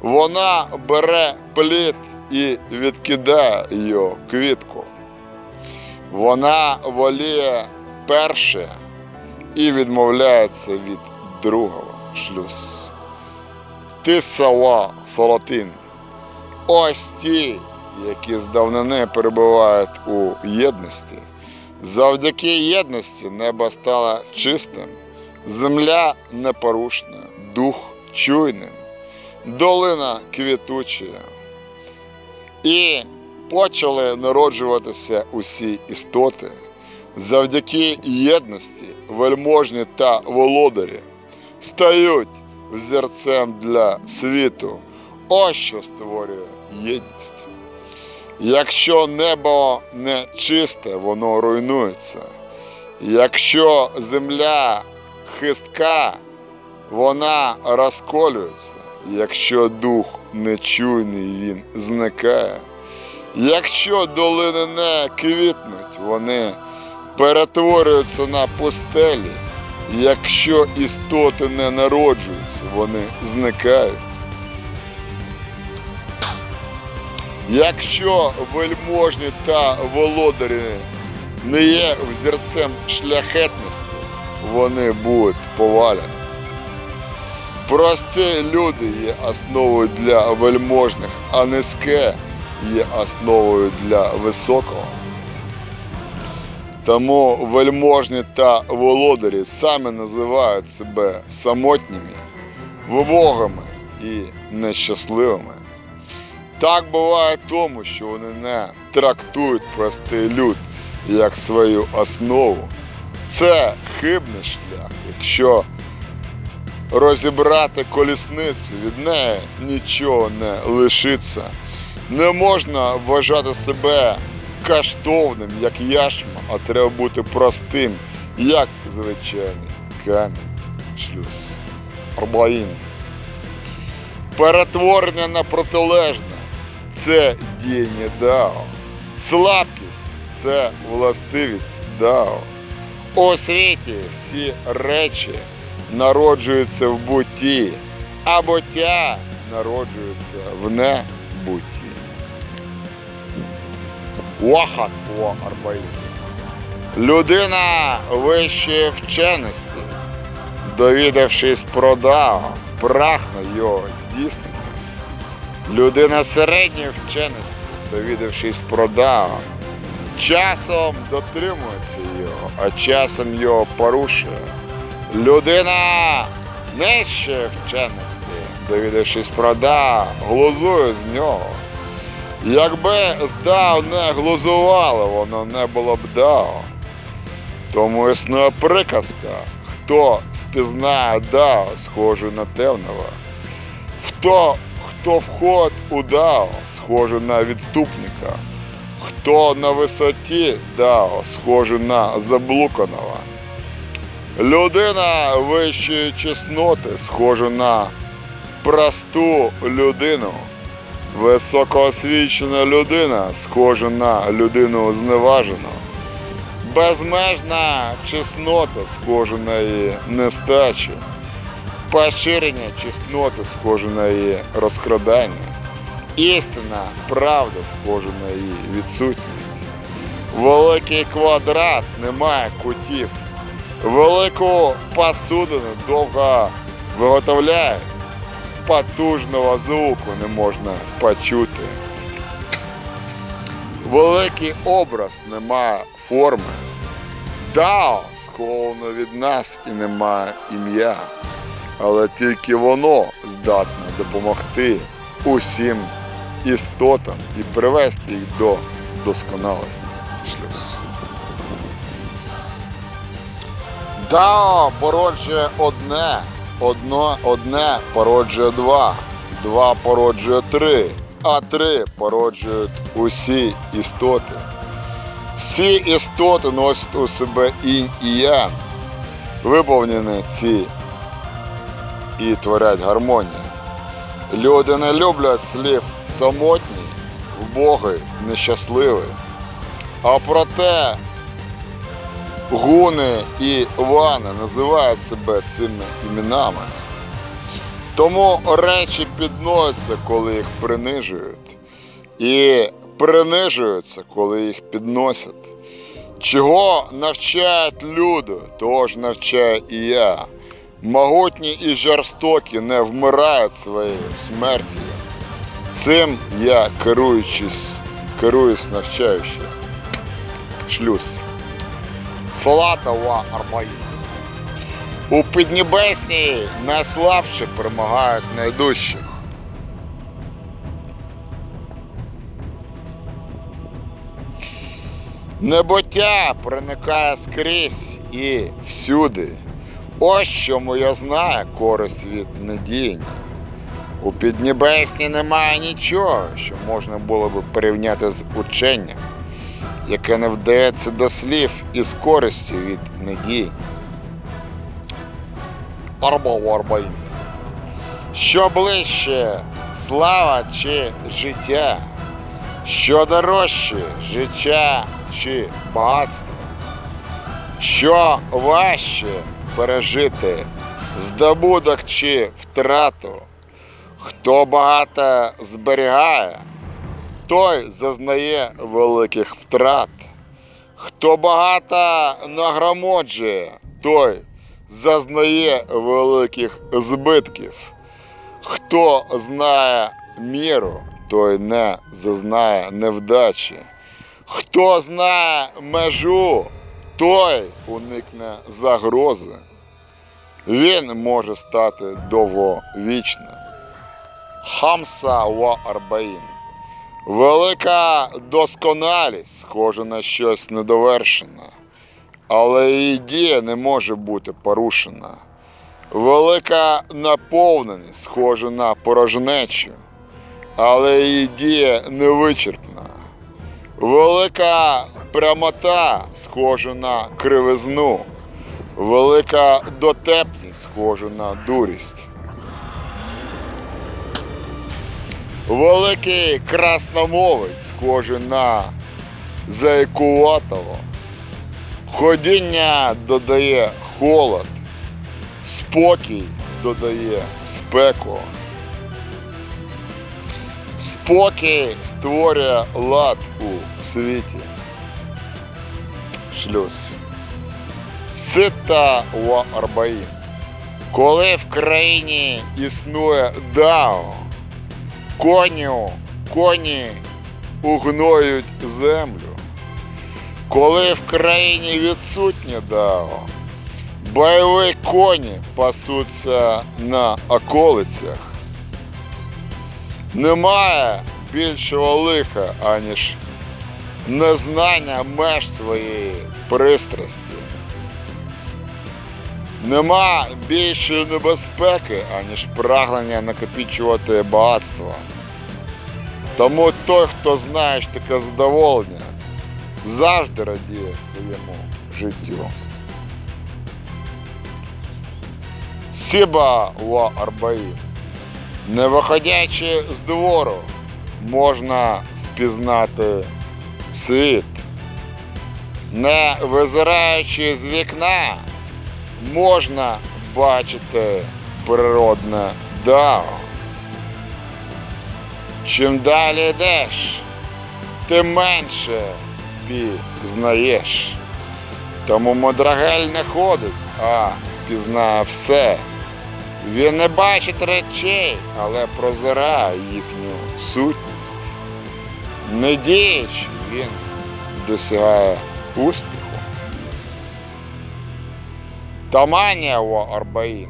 Вона бере плід і відкидає його квітку. Вона воліє перше і відмовляється від другого шлюз. Тисава Салатин. Ось ті, які з давнини перебувають у єдності. Завдяки єдності небо стало чистим, земля непорушна, дух чуйним, долина квітуча. І почали народжуватися усі істоти. Завдяки єдності вельможні та володарі стають взірцем для світу. Ось що створює єдність. Якщо небо не чисте, воно руйнується. Якщо земля хистка, вона розколюється. Якщо дух нечуйний, він зникає. Якщо долини не квітнуть, вони перетворюються на пустелі. Якщо істоти не народжуються, вони зникають. Якщо вельможні та володарі не є взірцем шляхетності, вони будуть повалені. Прості люди є основою для вельможних, а низьке є основою для високого. Тому вельможні та володарі самі називають себе самотніми, вибогами і нещасливими. Так буває тому, що вони не трактують простий люд як свою основу. Це хибний шлях, якщо розібрати колісницю, від неї нічого не лишиться. Не можна вважати себе каштовним, як яшма, а треба бути простим, як звичайний камінь. Шлюз. Арбаїн. Перетворення на протилежне це діяння Дао. Слабкість це властивість Дао. У світі всі речі народжуються в бутті, а буття народжується в небутті. Вахат о арбаїн. Людина вищої вченості, довідавшись про Дао, прагне його здійснити. Людина середньої вченості, довідавшись про Дао, часом дотримується його, а часом його порушує. Людина нижчої вченості, довідавшись про Дао, глузує з нього. Якби з Дао не глузувало, воно не було б Дао. Тому існує приказка, хто спізнає Дао, схожий на темного. Хто, хто входить у Дао, схожий на відступника. Хто на висоті Дао, схожий на заблуканого. Людина вищої чесноти, схожа на просту людину. Високоосвічена людина, схожа на людину зневажену. Безмежна чеснота, схожа на її нестачу. Поширення чесноти, схоже на її розкрадання. Істина, правда, схожа на її відсутність. Великий квадрат не має кутів. Велику посудину довго виготовляють. Потужного звуку не можна почути. Великий образ не має форми. Дао сховано від нас і не має ім'я, але тільки воно здатне допомогти усім істотам і привести їх до досконалості. Шлюз. Дао породжує одне, одно, одне породжує два, два породжує три, а три породжують усі істоти. Всі істоти носять у себе інь і ян, виповнені ці і творять гармонію. Люди не люблять слів самотній, вбогий, нещасливий. А проте гуни і вани називають себе цими іменами. Тому речі підносяться, коли їх принижують, і принижуються, коли їх підносять. Чого навчають люди, того ж навчаю і я. Могутні і жорстокі не вмирають своєю смертю. Цим я керуючись, керуюсь навчаючи. Шлюз. Салата ва арбаїн. У Піднебесній найслабші перемагають найдужчих. Небуття проникає скрізь і всюди. Ось чому я знаю користь від недіяння. У Піднебесній немає нічого, що можна було би порівняти з ученням, яке не вдається до слів із користю від недіяння. Арба Варбаїн. Що ближче слава чи життя? Що дорожче життя чи багатство? Що важче пережити здобуток чи втрату? Хто багато зберігає, той зазнає великих втрат. Хто багато нагромоджує, той зазнає великих збитків. Хто знає міру, той не зазнає невдачі. Хто знає межу, той уникне загрози. Він може стати довговічним. Хамса ва Арбаїн. Велика досконалість схожа на щось недовершене, але її дія не може бути порушена. Велика наповненість схожа на порожнечу, але її дія невичерпна. Велика прямота схожа на кривизну, велика дотепність схожа на дурість. Великий красномовець схожий на зайкуватого. Ходіння додає холод, спокій додає спеку. Спокій створює лад у світі. Шлюз. Сита ва Арбаїн. Коли в країні існує Дао, коню, коні угноють землю. Коли в країні відсутнє дао, бойові коні пасуться на околицях. Немає більшого лиха, аніж незнання меж своєї пристрасті. Нема більшої небезпеки, аніж прагнення накопичувати багатство. Тому той, хто знає що таке задоволення, завжди радіє своєму життю. Сіба ва Арбаїн. Не виходячи з двору, можна спізнати світ. Не визираючи з вікна, можна бачити природне дао. Чим далі йдеш, тим менше пізнаєш. Тому Модрагель не ходить, а пізнає все. Він не бачить речей, але прозирає їхню сутність. Не діючи, він досягає успіху. Таманія ва Арбаїн.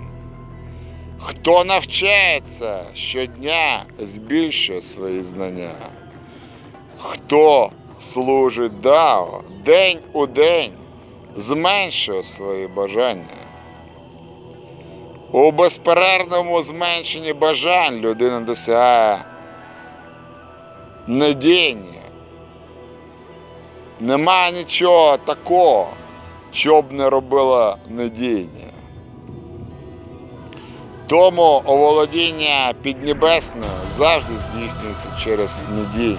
Хто навчається щодня, збільшує свої знання. Хто служить Дао день у день, зменшує свої бажання. У безперервному зменшенні бажань людина досягає надійня. Нема нічого такого, що б не робила надійня. Тому оволодіння піднебесною завжди здійснюється через недіння.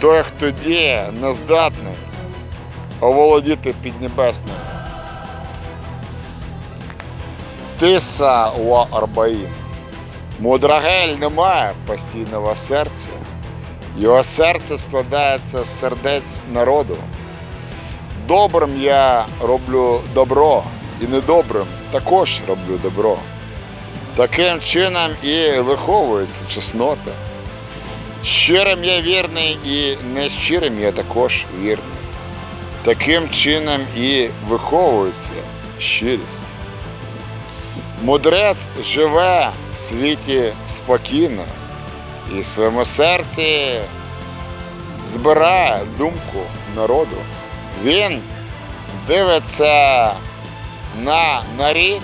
Той, хто діє, не здатний оволодіти піднебесною. Тиса ва Арбаїн. Мудрагель не має постійного серця. Його серце складається з сердець народу. Добрим я роблю добро, і недобрим також роблю добро. Таким чином і виховується чеснота. Щирим я вірний і нещирим я також вірний. Таким чином і виховується щирість. Мудрець живе в світі спокійно і в своєму серці збирає думку народу. Він дивиться на нарід,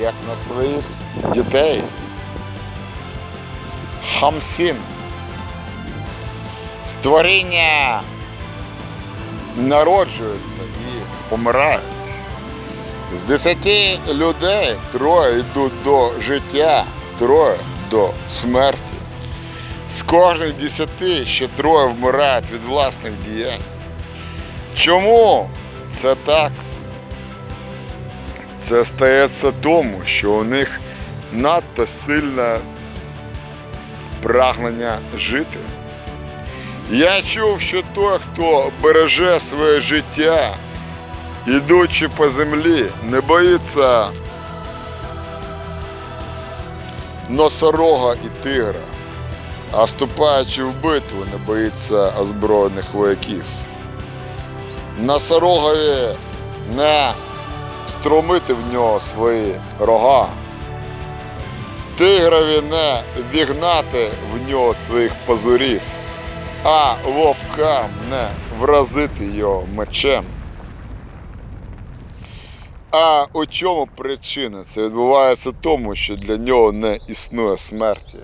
як на своїх дітей. Хамсін. Створіння народжуються і помирають. З десяти людей троє йдуть до життя, троє до смерті. З кожних десяти ще троє вмирають від власних діянь. Чому це так? Це стається тому, що у них надто сильне прагнення жити. Я чув, що той, хто береже своє життя, ідучи по землі, не боїться носорога і тигра, а вступаючи в битву, не боїться озброєних вояків. Носорогові не струмити в нього свої рога, тигрові не вігнати в нього своїх пазурів, а вовкам не вразити його мечем. А у чому причина? Це відбувається тому, що для нього не існує смерті.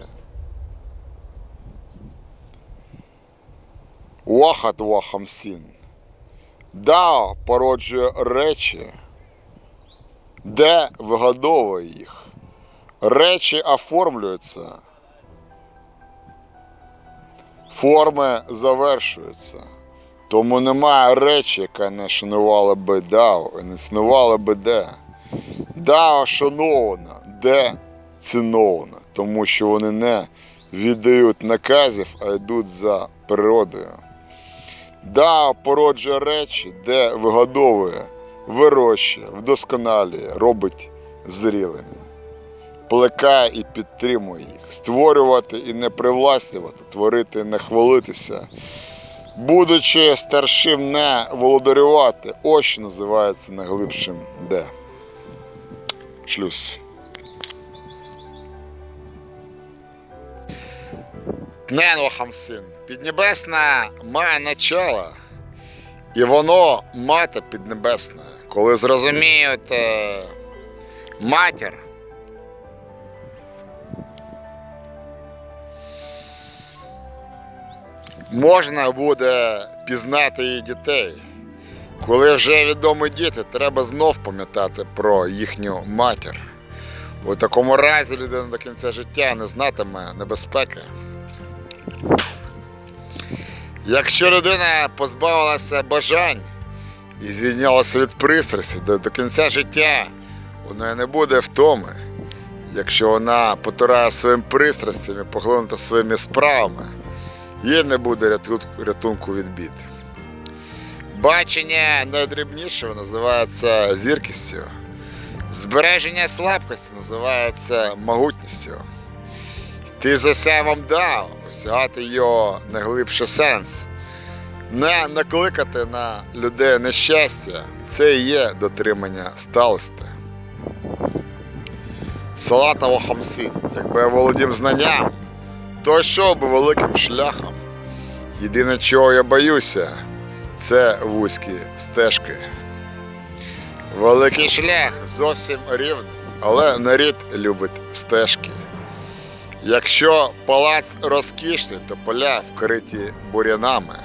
Вахат вахамсін. Дао породжує речі, де вигодовує їх. Речі оформлюються. Форми завершуються. Тому немає речі, яка не шанувала би Дао і не існувала би де. Дао шанована, де цінована, тому що вони не віддають наказів, а йдуть за природою. Дао породжує речі, де вигодовує, вирощує, вдосконалює, робить зрілими. Плекає і підтримує їх, створювати і не привласнювати, творити і не хвалитися, будучи старшим не володарювати, ось називається найглибшим де. Шлюз. Ненохам син. Піднебесна має начало, і воно мати піднебесне. Коли зрозуміють е, матір, можна буде пізнати її дітей. Коли вже відомі діти, треба знов пам'ятати про їхню матір. У такому разі людина до кінця життя не знатиме небезпеки. Якщо людина позбавилася бажань і звільнялася від пристрасті до, до кінця життя, у неї не буде втоми. Якщо вона потирає своїм пристрастям і поглинута своїми справами, їй не буде рятунку від бід. Бачення найдрібнішого називається зіркістю. Збереження слабкості називається могутністю. Ти за сявом дав, осягати його найглибший сенс. Не накликати на людей нещастя це і є дотримання сталості. Салатово хамсин, якби я володів знанням, то йшов би великим шляхом. Єдине, чого я боюся, це вузькі стежки. Великий шлях зовсім рівний, але нарід любить стежки. Якщо палац розкішний, то поля вкриті бурянами,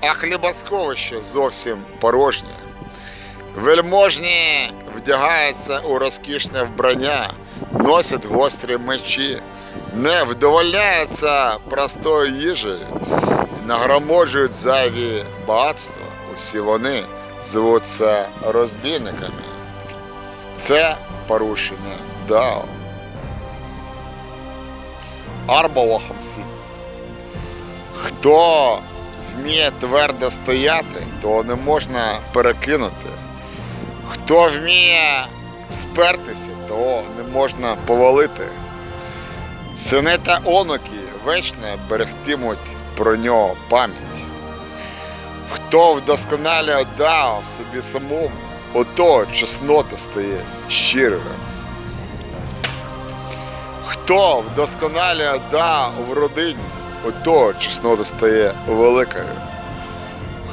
а хлібосховище зовсім порожнє. Вельможні вдягаються у розкішне вбрання, носять гострі мечі, не вдовольняються простою їжею нагромоджують зайві багатства. Усі вони звуться розбійниками. Це порушення Дао. Арбалахамсі. Хто вміє твердо стояти, то не можна перекинути. Хто вміє спертися, то не можна повалити. Сини та онуки вечно берегтимуть про нього пам'ять. Хто вдосконалює дао в собі самому, ото чеснота стає щирою. Хто вдосконалює да в родині, ото чеснота стає великою.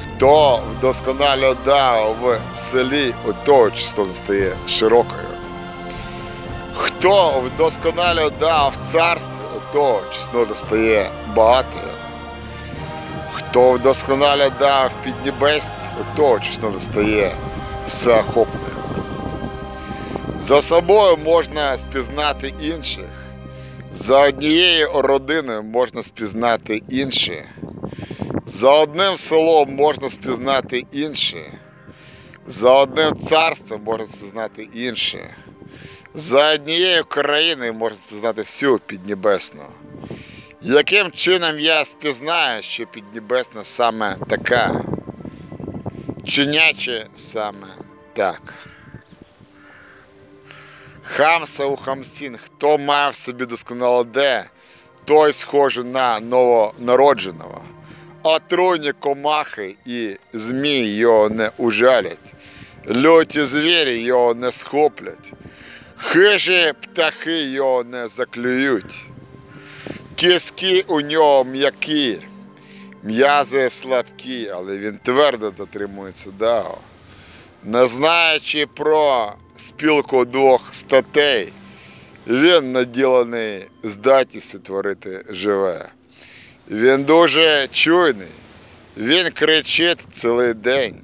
Хто вдосконалює да в селі, ото чеснота стає широкою. Хто вдосконалює да в царстві, ото чеснота стає багатою. Хто вдосконалює да в піднебесні, ото чеснота стає всеохопною. За собою можна спізнати інших. За однією родиною можна спізнати інше. За одним селом можна спізнати інше. За одним царством можна спізнати інше. За однією країною можна спізнати всю піднебесну. Яким чином я спізнаю, що піднебесна саме така? чинячи саме так. Хамса у Хамсін, хто має в собі досконало де, той схожий на новонародженого. Отруйні комахи і змії його не ужалять, люті звірі його не схоплять, хижі птахи його не заклюють. Кіски у нього м'які, м'язи слабкі, але він твердо дотримується Дао. Не знаючи про спілку двох статей, він наділений здатністю творити живе. Він дуже чуйний, він кричить цілий день,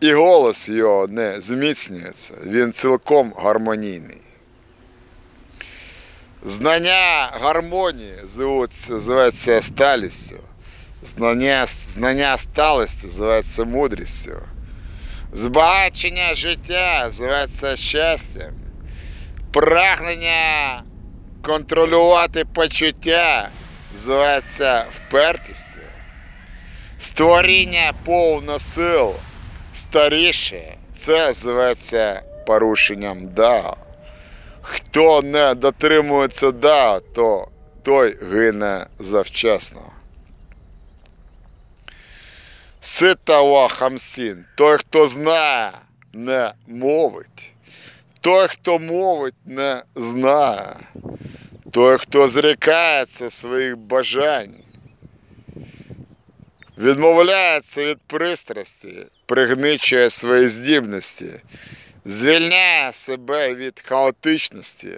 і голос його не зміцнюється, він цілком гармонійний. Знання гармонії зветься сталістю, знання, знання сталості зветься мудрістю, збагачення життя зветься щастям, прагнення контролювати почуття зветься впертістю, створіння повно сил старіше це зветься порушенням Дао. Хто не дотримується Дао, то той гине завчасно. Ситава Хамсін, той, хто знає, не мовить. Той, хто мовить, не знає. Той, хто зрікається своїх бажань, відмовляється від пристрасті, пригничує свої здібності, звільняє себе від хаотичності,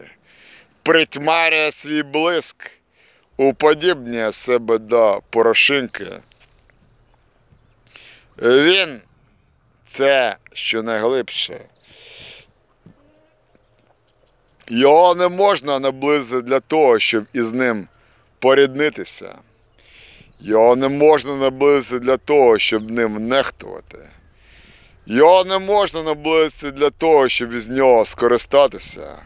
притьмарює свій блиск, уподібнює себе до порошинки. Він це що найглибше. Його не можна наблизити для того, щоб із ним поріднитися. Його не можна наблизити для того, щоб ним нехтувати. Його не можна наблизити для того, щоб із нього скористатися.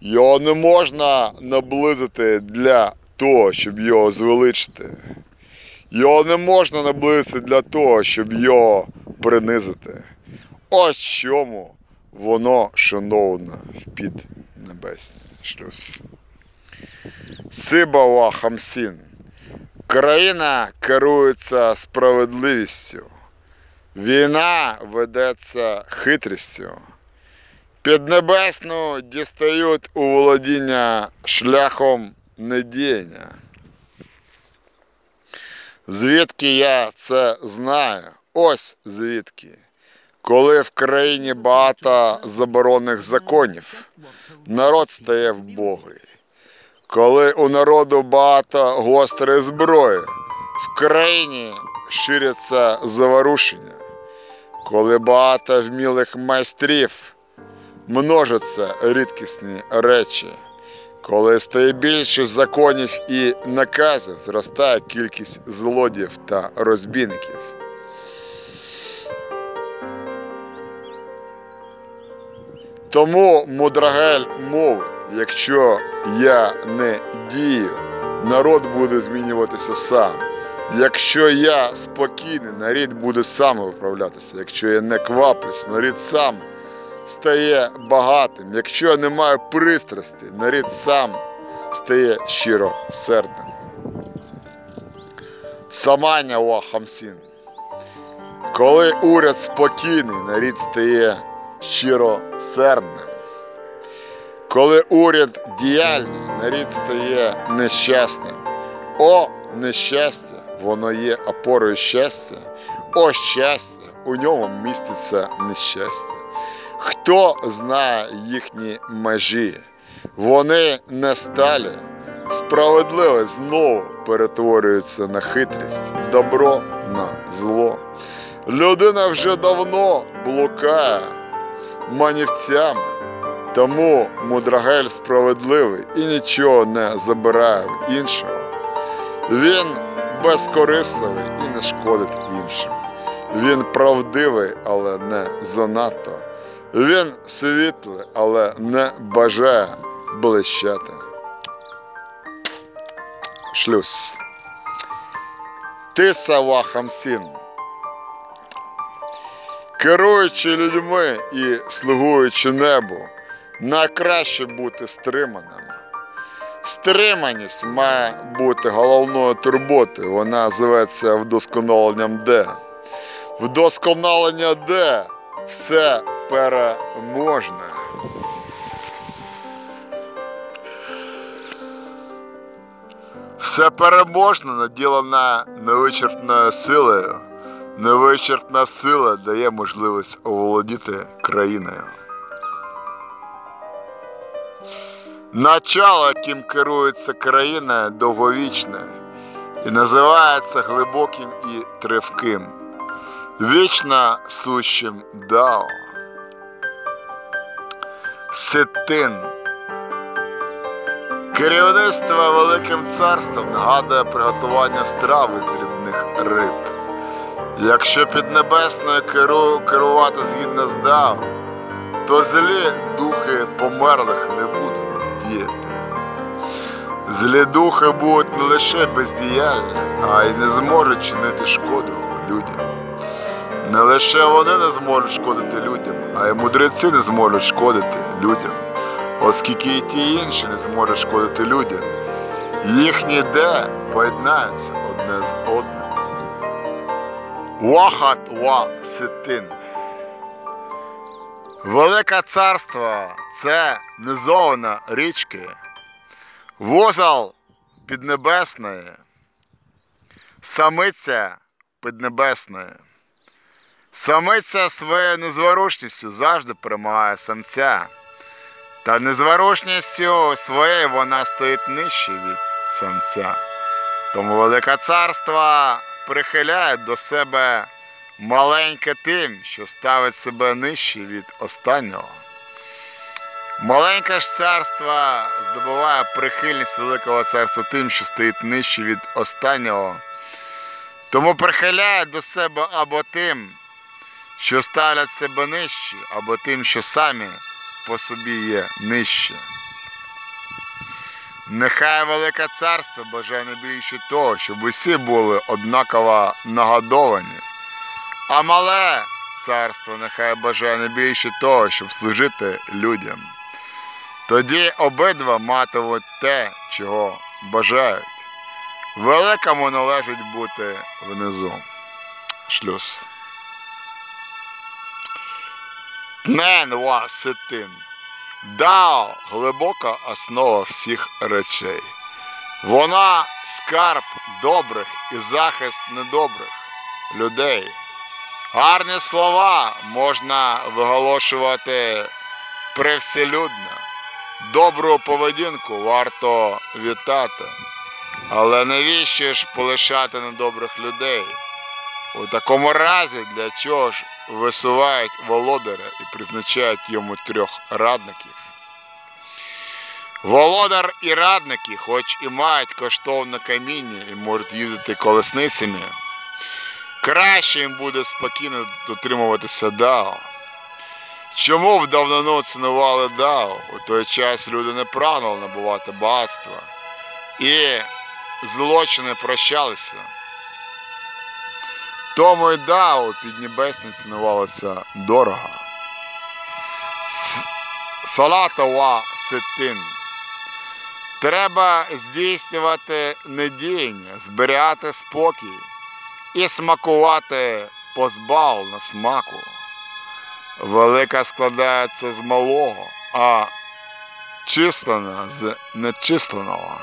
Його не можна наблизити для того, щоб його звеличити. Його не можна наблизити для того, щоб його принизити. Ось чому воно шановне в піднебесні шлюз. Сибава Хамсін. Країна керується справедливістю. Війна ведеться хитрістю. Піднебесну дістають у володіння шляхом недіяння. Звідки я це знаю? Ось звідки. Коли в країні багато заборонених законів, народ стає вбогий. Коли у народу багато гострої зброї, в країні ширяться заворушення. Коли багато вмілих майстрів, множаться рідкісні речі. Коли стає більше законів і наказів, зростає кількість злодіїв та розбійників. Тому Мудрагель мовить, якщо я не дію, народ буде змінюватися сам. Якщо я спокійний, нарід буде сам виправлятися. Якщо я не кваплюсь, нарід сам стає багатим. Якщо я не маю пристрасті, нарід сам стає щиросердним. Самання ва Хамсін. Коли уряд спокійний, нарід стає щиросердним. Коли уряд діяльний, нарід стає нещасним. О, нещастя, воно є опорою щастя. О щастя, у ньому міститься нещастя. Хто знає їхні межі? Вони не сталі. Справедливість знову перетворюється на хитрість, добро на зло. Людина вже давно блукає манівцями, тому мудрагель справедливий і нічого не забирає в іншого. Він безкорисливий і не шкодить іншим. Він правдивий, але не занадто. Він світлий, але не бажає блищати. Шлюз. Ти Сава Хамсін. Керуючи людьми і слугуючи небу, найкраще бути стриманим. Стриманість має бути головною турботою. Вона зветься вдосконаленням де. Вдосконалення де все переможне. Все переможне наділена невичерпною силою. Невичерпна сила дає можливість оволодіти країною. Начало, яким керується країна, довговічне і називається глибоким і тривким, вічно сущим Дао. Ситин. Керівництво Великим царством нагадує приготування страви з дрібних риб. Якщо піднебесною керу, керувати згідно з Дао, то злі духи померлих не будуть діяти. Злі духи будуть не лише бездіяльні, а й не зможуть чинити шкоду людям. Не лише вони не зможуть шкодити людям, а й мудреці не зможуть шкодити людям, оскільки і ті інші не зможуть шкодити людям. Їхні де поєднаються одне з одним. Вахат ва ситин. Велике царство це низовина річки, возал піднебесної, самиця піднебесної. Самиця своєю незворушністю завжди перемагає самця, та незворушністю своєю вона стоїть нижче від самця. Тому велике царство прихиляє до себе маленьке тим, що ставить себе нижче від останнього. Маленьке ж царство здобуває прихильність великого царства тим, що стоїть нижче від останнього. Тому прихиляє до себе або тим, що ставлять себе нижче, або тим, що самі по собі є нижче. Нехай велике царство бажає не більше того, щоб усі були однаково нагодовані, а мале царство нехай бажає не більше того, щоб служити людям. Тоді обидва матимуть те, чого бажають. Великому належить бути внизу. Шлюз. Нен ва. Дао глибока основа всіх речей. Вона скарб добрих і захист недобрих людей. Гарні слова можна виголошувати привселюдно. Добру поведінку варто вітати. Але навіщо ж полишати недобрих людей? У такому разі для чого ж висувають володаря і призначають йому трьох радників? Володар і радники, хоч і мають коштовне каміння і можуть їздити колесницями, краще їм буде спокійно дотримуватися Дао. Чому в давнину цінували Дао? У той час люди не прагнули набувати багатства і злочини прощалися. Тому й Дао піднебесне цінувалося дорого. Салатова ситин. Треба здійснювати недіяння, зберігати спокій і смакувати позбавлено смаку. Велика складається з малого, а числена з нечисленого.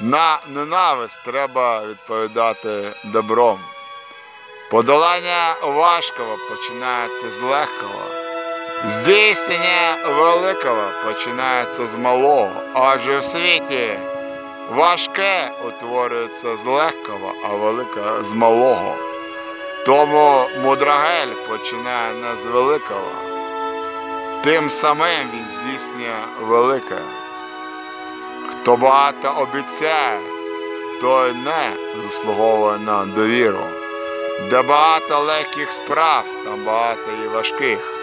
На ненависть треба відповідати добром. Подолання важкого починається з легкого. Здійснення великого починається з малого, адже в світі важке утворюється з легкого, а велике з малого. Тому мудрагель починає не з великого. Тим самим він здійснює велике. Хто багато обіцяє, той не заслуговує на довіру. Де багато легких справ, там багато і важких.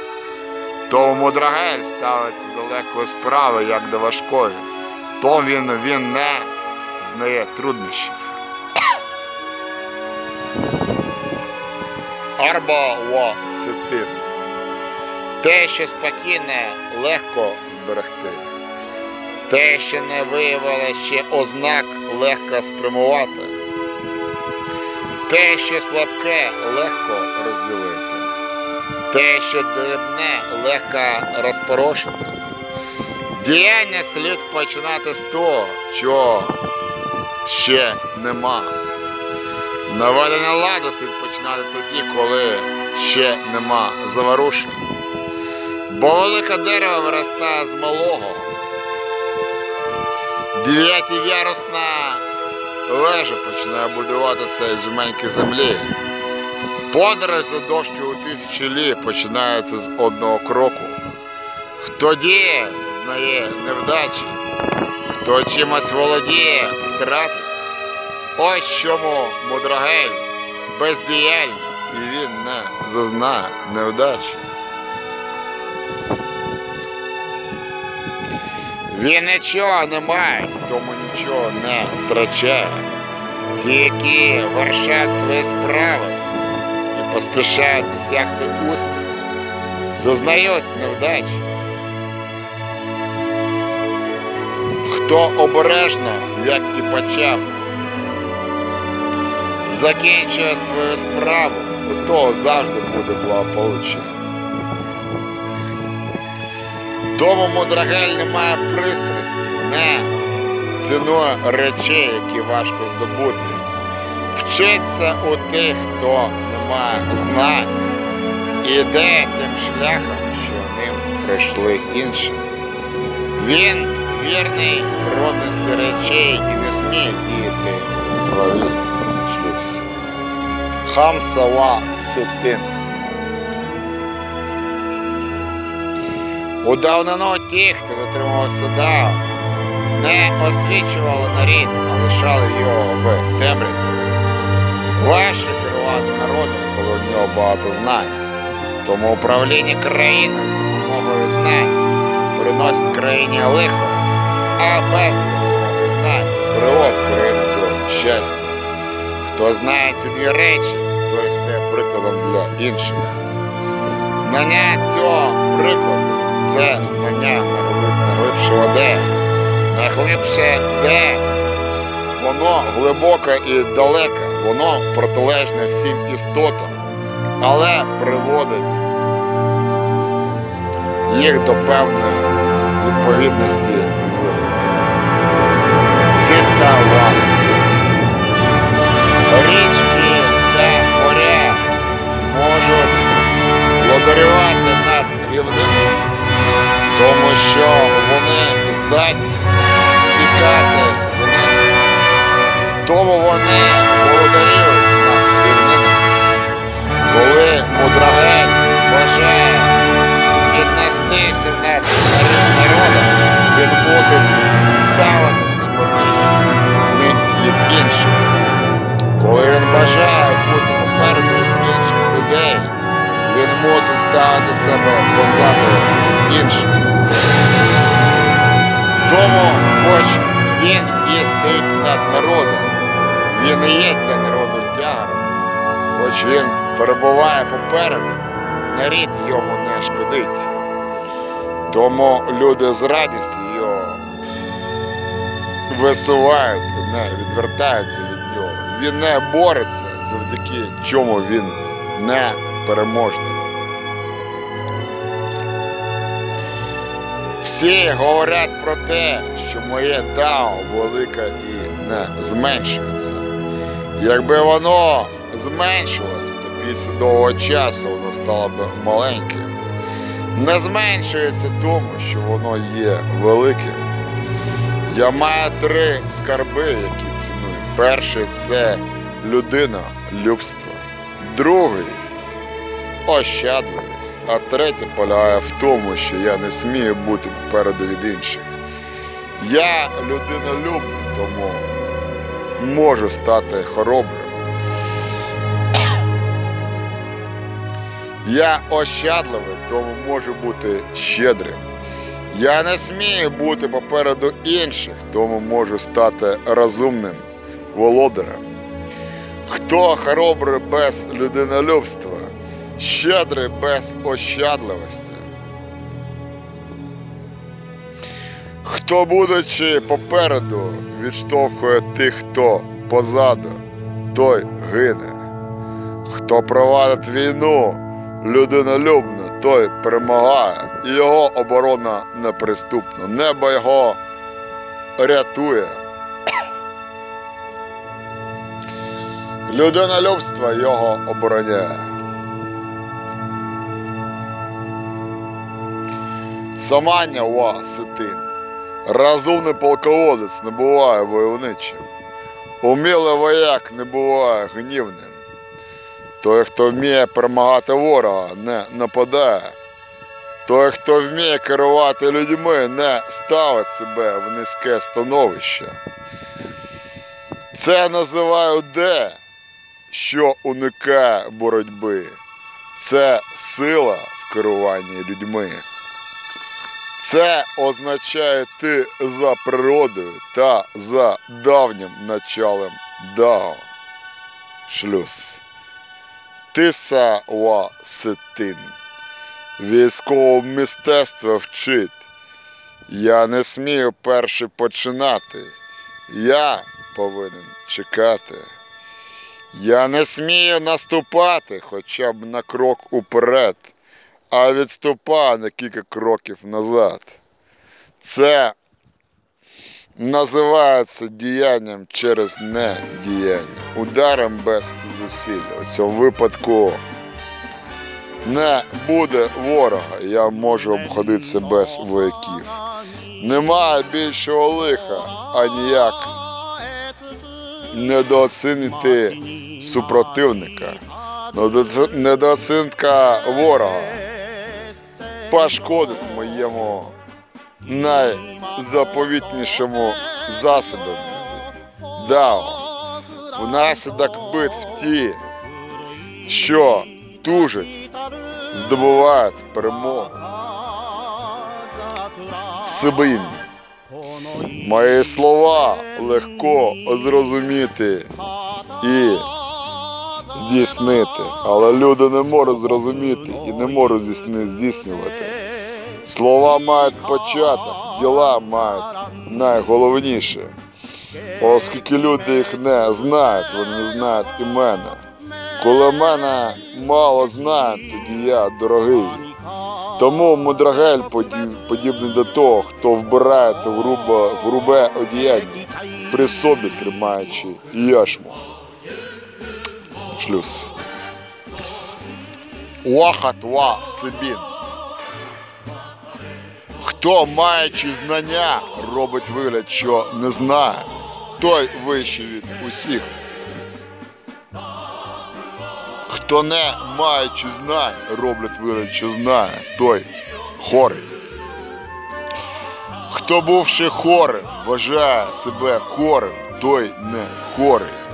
Тому мудрагель ставиться до легкої справи, як до важкої. То він, він не знає труднощів. Арбаласитин. Те, що спокійне, легко зберегти. Те, що не виявило ще ознак, легко спрямувати. Те, що слабке, легко розділити. Те, що дрібне, легко розпорошити. Діяння слід починати з того, чого ще нема. Наведення ладу слід починати тоді, коли ще нема заворушень. Бо велике дерево виростає з малого. Дев'ятиярусна вежа починає будуватися із жменьки землі. Подорож за дошки у тисячі лі починається з одного кроку. Хто діє, знає невдачі, хто чимось володіє, втратить. Ось чому мудрагель бездіяльний, і він не зазнає невдачі. Він нічого не має, тому нічого не втрачає. Ті, які вершать свої справи і поспішають досягти успіху, зазнають невдачі. Хто обережно, як і почав, закінчує свою справу, у того завжди буде благополуччя. Тому мудрагель не має пристрасті, не цінує речей, які важко здобути. Вчиться у тих, хто не має знань, і йде тим шляхом, що ним пройшли інші. Він вірний природності речей і не сміє діяти свавільно. Шлюз. Хамсава Ситин. У ті, хто дотримувався дав, не освічували нарід, а лишали його в темряві. Важче керувати народом, коли у нього багато знань. Тому управління країни з допомогою знань приносить країні лихо, а без допомоги знань приводить країну до щастя. Хто знає ці дві речі, той стає прикладом для інших. Знання цього прикладу це знання найглибшого де. Найглибше де воно глибоке і далеке, воно протилежне всім істотам, але приводить їх до певної відповідності з ванси. Річки та моря можуть владарювати тому що вони здатні стікати вниз. Тому вони над рівниною. Коли мудрагель бажає піднестися над народом, він мусить ставити себе вище від інших. Коли він бажає бути попереду мусить ставити себе позаду інших. Тому, хоч він і стоїть над народом, він і є для народу тягаром, хоч він перебуває попереду, нарід йому не шкодить. Тому люди з радістю його висувають не відвертаються від нього. Він не бореться, завдяки чому він не переможний. Всі говорять про те, що моє дао велике і не зменшується. Якби воно зменшилося, то після довгого часу воно стало б маленьким. Не зменшується тому, що воно є великим. Я маю три скарби, які ціную. Перший це людина, любство. Другий ощадливість. А третє полягає в тому, що я не смію бути попереду від інших. Я людина любна, тому можу стати хоробрим. Я ощадливий, тому можу бути щедрим. Я не смію бути попереду інших, тому можу стати розумним володарем. Хто хоробрий без людинолюбства, щедрий без ощадливості. Хто, будучи попереду, відштовхує тих, хто позаду, той гине. Хто провадить війну людинолюбно, той перемагає, і його оборона неприступна. Небо його рятує. Людинолюбство його обороняє. Самання ва ситин. Розумний полководець не буває войовничим. Умілий вояк не буває гнівним. Той, хто вміє перемагати ворога, не нападає. Той, хто вміє керувати людьми, не ставить себе в низьке становище. Це називаю де, що уникає боротьби. Це сила в керуванні людьми. Це означає ти за природою та за давнім началом Дао. Шлюз. Тиса ва ситин. Військове мистецтво вчить. Я не смію перший починати. Я повинен чекати. Я не смію наступати хоча б на крок уперед, а відступаю на кілька кроків назад. Це називається діянням через недіяння, ударом без зусиль. У цьому випадку не буде ворога, я можу обходитися без вояків. Немає більшого лиха, аніяк недооцінити супротивника, недооц- недооцінка ворога пошкодить моєму найзаповітнішому засобу. Дао. Внаслідок битв ті, що тужать, здобувають перемогу. Сибин. Мої слова легко зрозуміти і здійснити, але люди не можуть зрозуміти і не можуть здійснювати. Слова мають початок, діла мають найголовніше. Оскільки люди їх не знають, вони знають імена. Коли мене мало знають, тоді я дорогий. Тому мудрагель подіб- подібний до того, хто вбирається в грубе, в грубе одіяння, при собі тримаючи яшму. Шлюз. Вахат ва сибін. Хто, маючи знання, робить вигляд, що не знає, той вищий від усіх. Хто не маючи знань, роблять вигляд, що знає, той хорий. Хто бувши хорим, вважає себе хорим, той не хорий.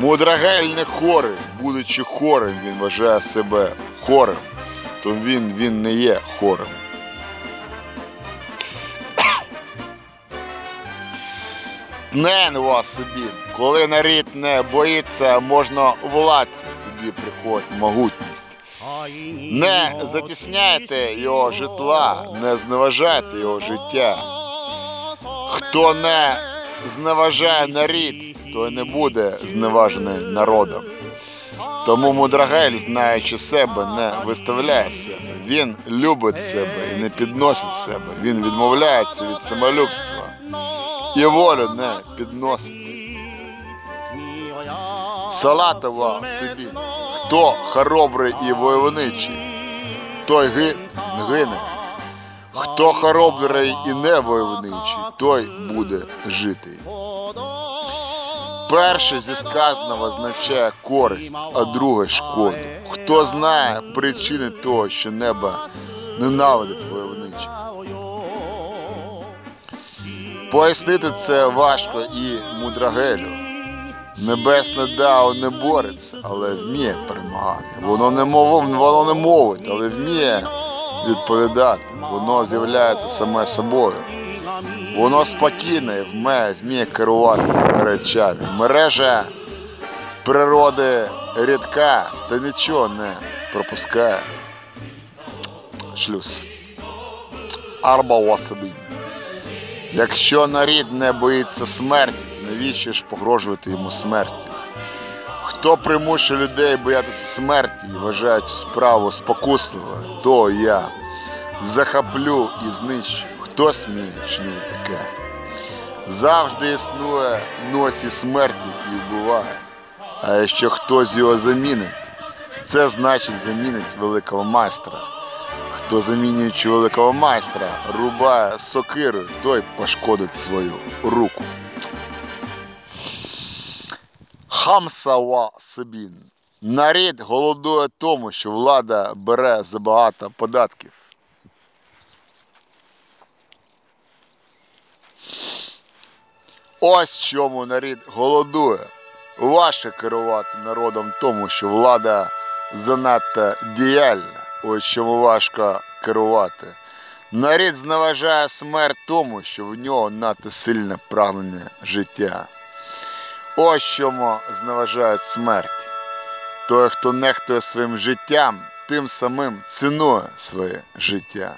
Мудрагель не хорий, будучи хорим, він вважає себе хорим, то він, він не є хорим. Тнен вас собі, коли нарід не боїться можна владців, тоді приходить могутність. Не затісняйте його житла, не зневажайте його життя. Хто не зневажає нарід, той не буде зневажений народом. Тому мудрагель, знаючи себе, не виставляє себе. Він любить себе і не підносить себе. Він відмовляється від самолюбства і волю не підносить. Салатова собі. Хто хоробрий і войовничий, той гине. Хто хоробрий і не войовничий, той буде жити. Перше зі сказаного означає користь, а друге шкоду. Хто знає причини того, що небо ненавидить войовничий. Пояснити це важко і мудрагелю. Небесне дао не бореться, але вміє перемагати. Воно не мов, воно не мовить, але вміє відповідати. Воно з'являється саме собою. Воно спокійне, вміє, вміє керувати речами. Мережа природи рідка, та нічого не пропускає шлюз. Арба Уасабін. Якщо нарід не боїться смерті, то навіщо ж погрожувати йому смертю? Хто примушує людей боятися смерті і вважає цю справу спокусливою, то я захоплю і знищу. Сміє таке? Завжди існує носі смерті, який вбиває. А якщо хтось його замінить, це значить замінить великого майстра. Хто замінюючи великого майстра, рубає сокирою, той пошкодить свою руку. Хамсава Сабін. Нарід голодує тому, що влада бере забагато податків. Ось чому нарід голодує. Важко керувати народом тому, що влада занадто діяльна. Ось чому важко керувати. Нарід зневажає смерть тому, що в нього надто сильне прагнення життя. Ось чому зневажають смерть. Той, хто нехтує своїм життям, тим самим цінує своє життя.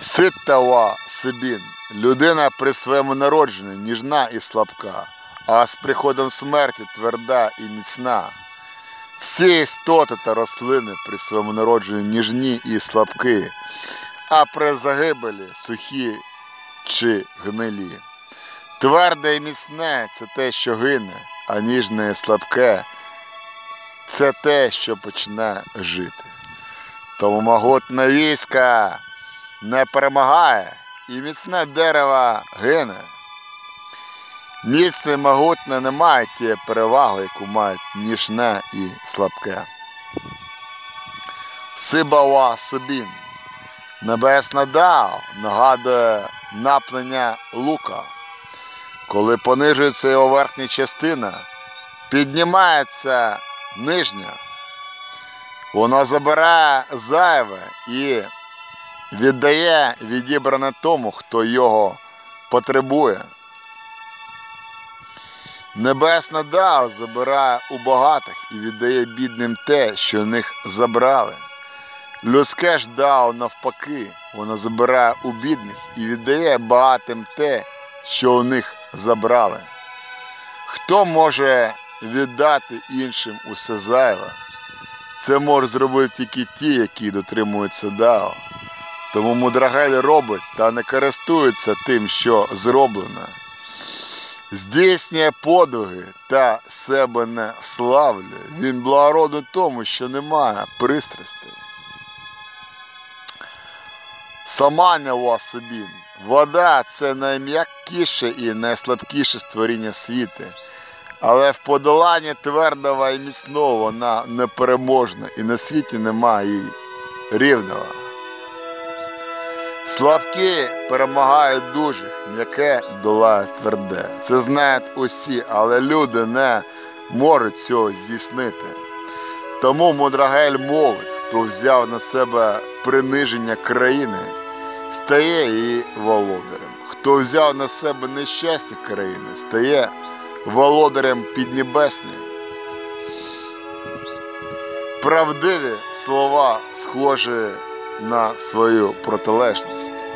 Ситтава Сибін. Людина при своєму народженні ніжна і слабка, а з приходом смерті тверда і міцна. Всі істоти та рослини при своєму народженні ніжні і слабкі, а при загибелі сухі чи гнилі. Тверде і міцне це те, що гине, а ніжне і слабке це те, що почне жити. Тому могутне війська не перемагає, і міцне дерево гине. Міцне і могутне не має тієї переваги, яку мають ніжне і слабке. Сибава Сибін. Небесна Дао нагадує наплення лука. Коли понижується його верхня частина, піднімається нижня. Воно забирає зайве і віддає відібране тому, хто його потребує. Небесна Дао забирає у багатих і віддає бідним те, що в них забрали. Людське ж Дао навпаки, воно забирає у бідних і віддає багатим те, що у них забрали. Хто може віддати іншим усе зайве? Це можуть зробити тільки ті, які дотримуються Дао. Тому мудрагель робить та не користується тим, що зроблено. Здійснює подвиги та себе не вславлює. Він благородний тому, що немає пристрастей. Самання Васибін. Вода це найм'якіше і найслабкіше створіння світу. Але в подоланні твердого і міцного вона непереможна, і на світі немає їй рівного. Слабкі перемагають дужих, м'яке долає тверде. Це знають усі, але люди не можуть цього здійснити. Тому Мудрагель мовить, хто взяв на себе приниження країни, стає її володарем. Хто взяв на себе нещастя країни, стає володарем Піднебесної. Правдиві слова схожі на свою протилежність.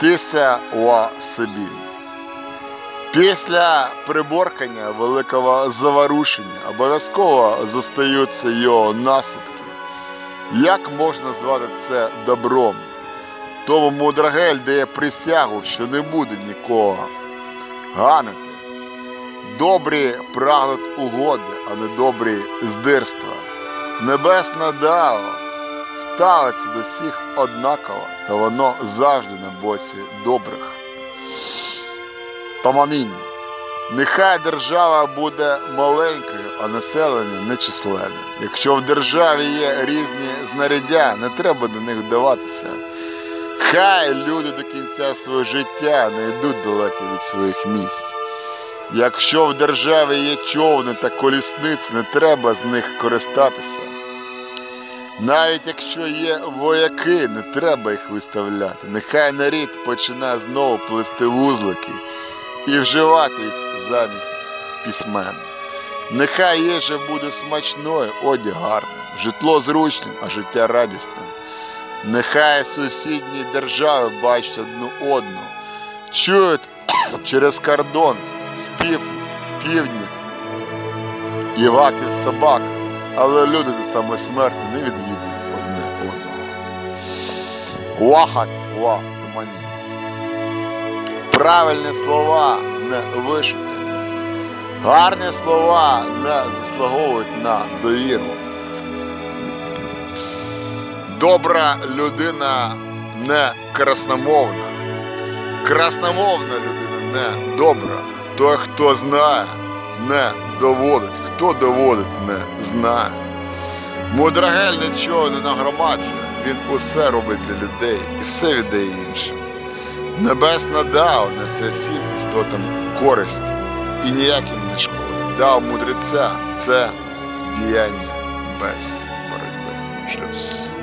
Тися ва Сибін. Після приборкання великого заворушення обов'язково зостаються його наслідки. Як можна звати це добром? Тому Мудрагель дає присягу, що не буде нікого ганити. Добрі прагнуть угоди, а не добрі здирства. Небесна Дао ставиться до всіх однаково, та воно завжди на боці добрих. Таманін. Нехай держава буде маленькою, а населення нечисленне. Якщо в державі є різні знаряддя, не треба до них вдаватися. Хай люди до кінця свого життя не йдуть далеко від своїх місць. Якщо в державі є човни та колісниці, не треба з них користатися. Навіть якщо є вояки, не треба їх виставляти. Нехай нарід починає знову плести вузлики і вживати їх замість письмен. Нехай їжа буде смачною, одяг гарним, житло зручним, а життя радісним. Нехай сусідні держави бачать одну одну, чують через кордон спів півнів і ваків собак, але люди до самої смерті не відвідують одне одного. Вахат ва тумані. Правильні слова не вишукані. Гарні слова не заслуговують на довіру. Добра людина не красномовна. Красномовна людина не добра. Той, хто знає, не доводить. Хто доводить, не знає. Мудрагель нічого не нагромаджує. Він усе робить для людей і все віддає іншим. Небесна дав несе всім істотам користь і ніяким не шкодить. Дав мудреця це діяння без боротьби. Шлюз.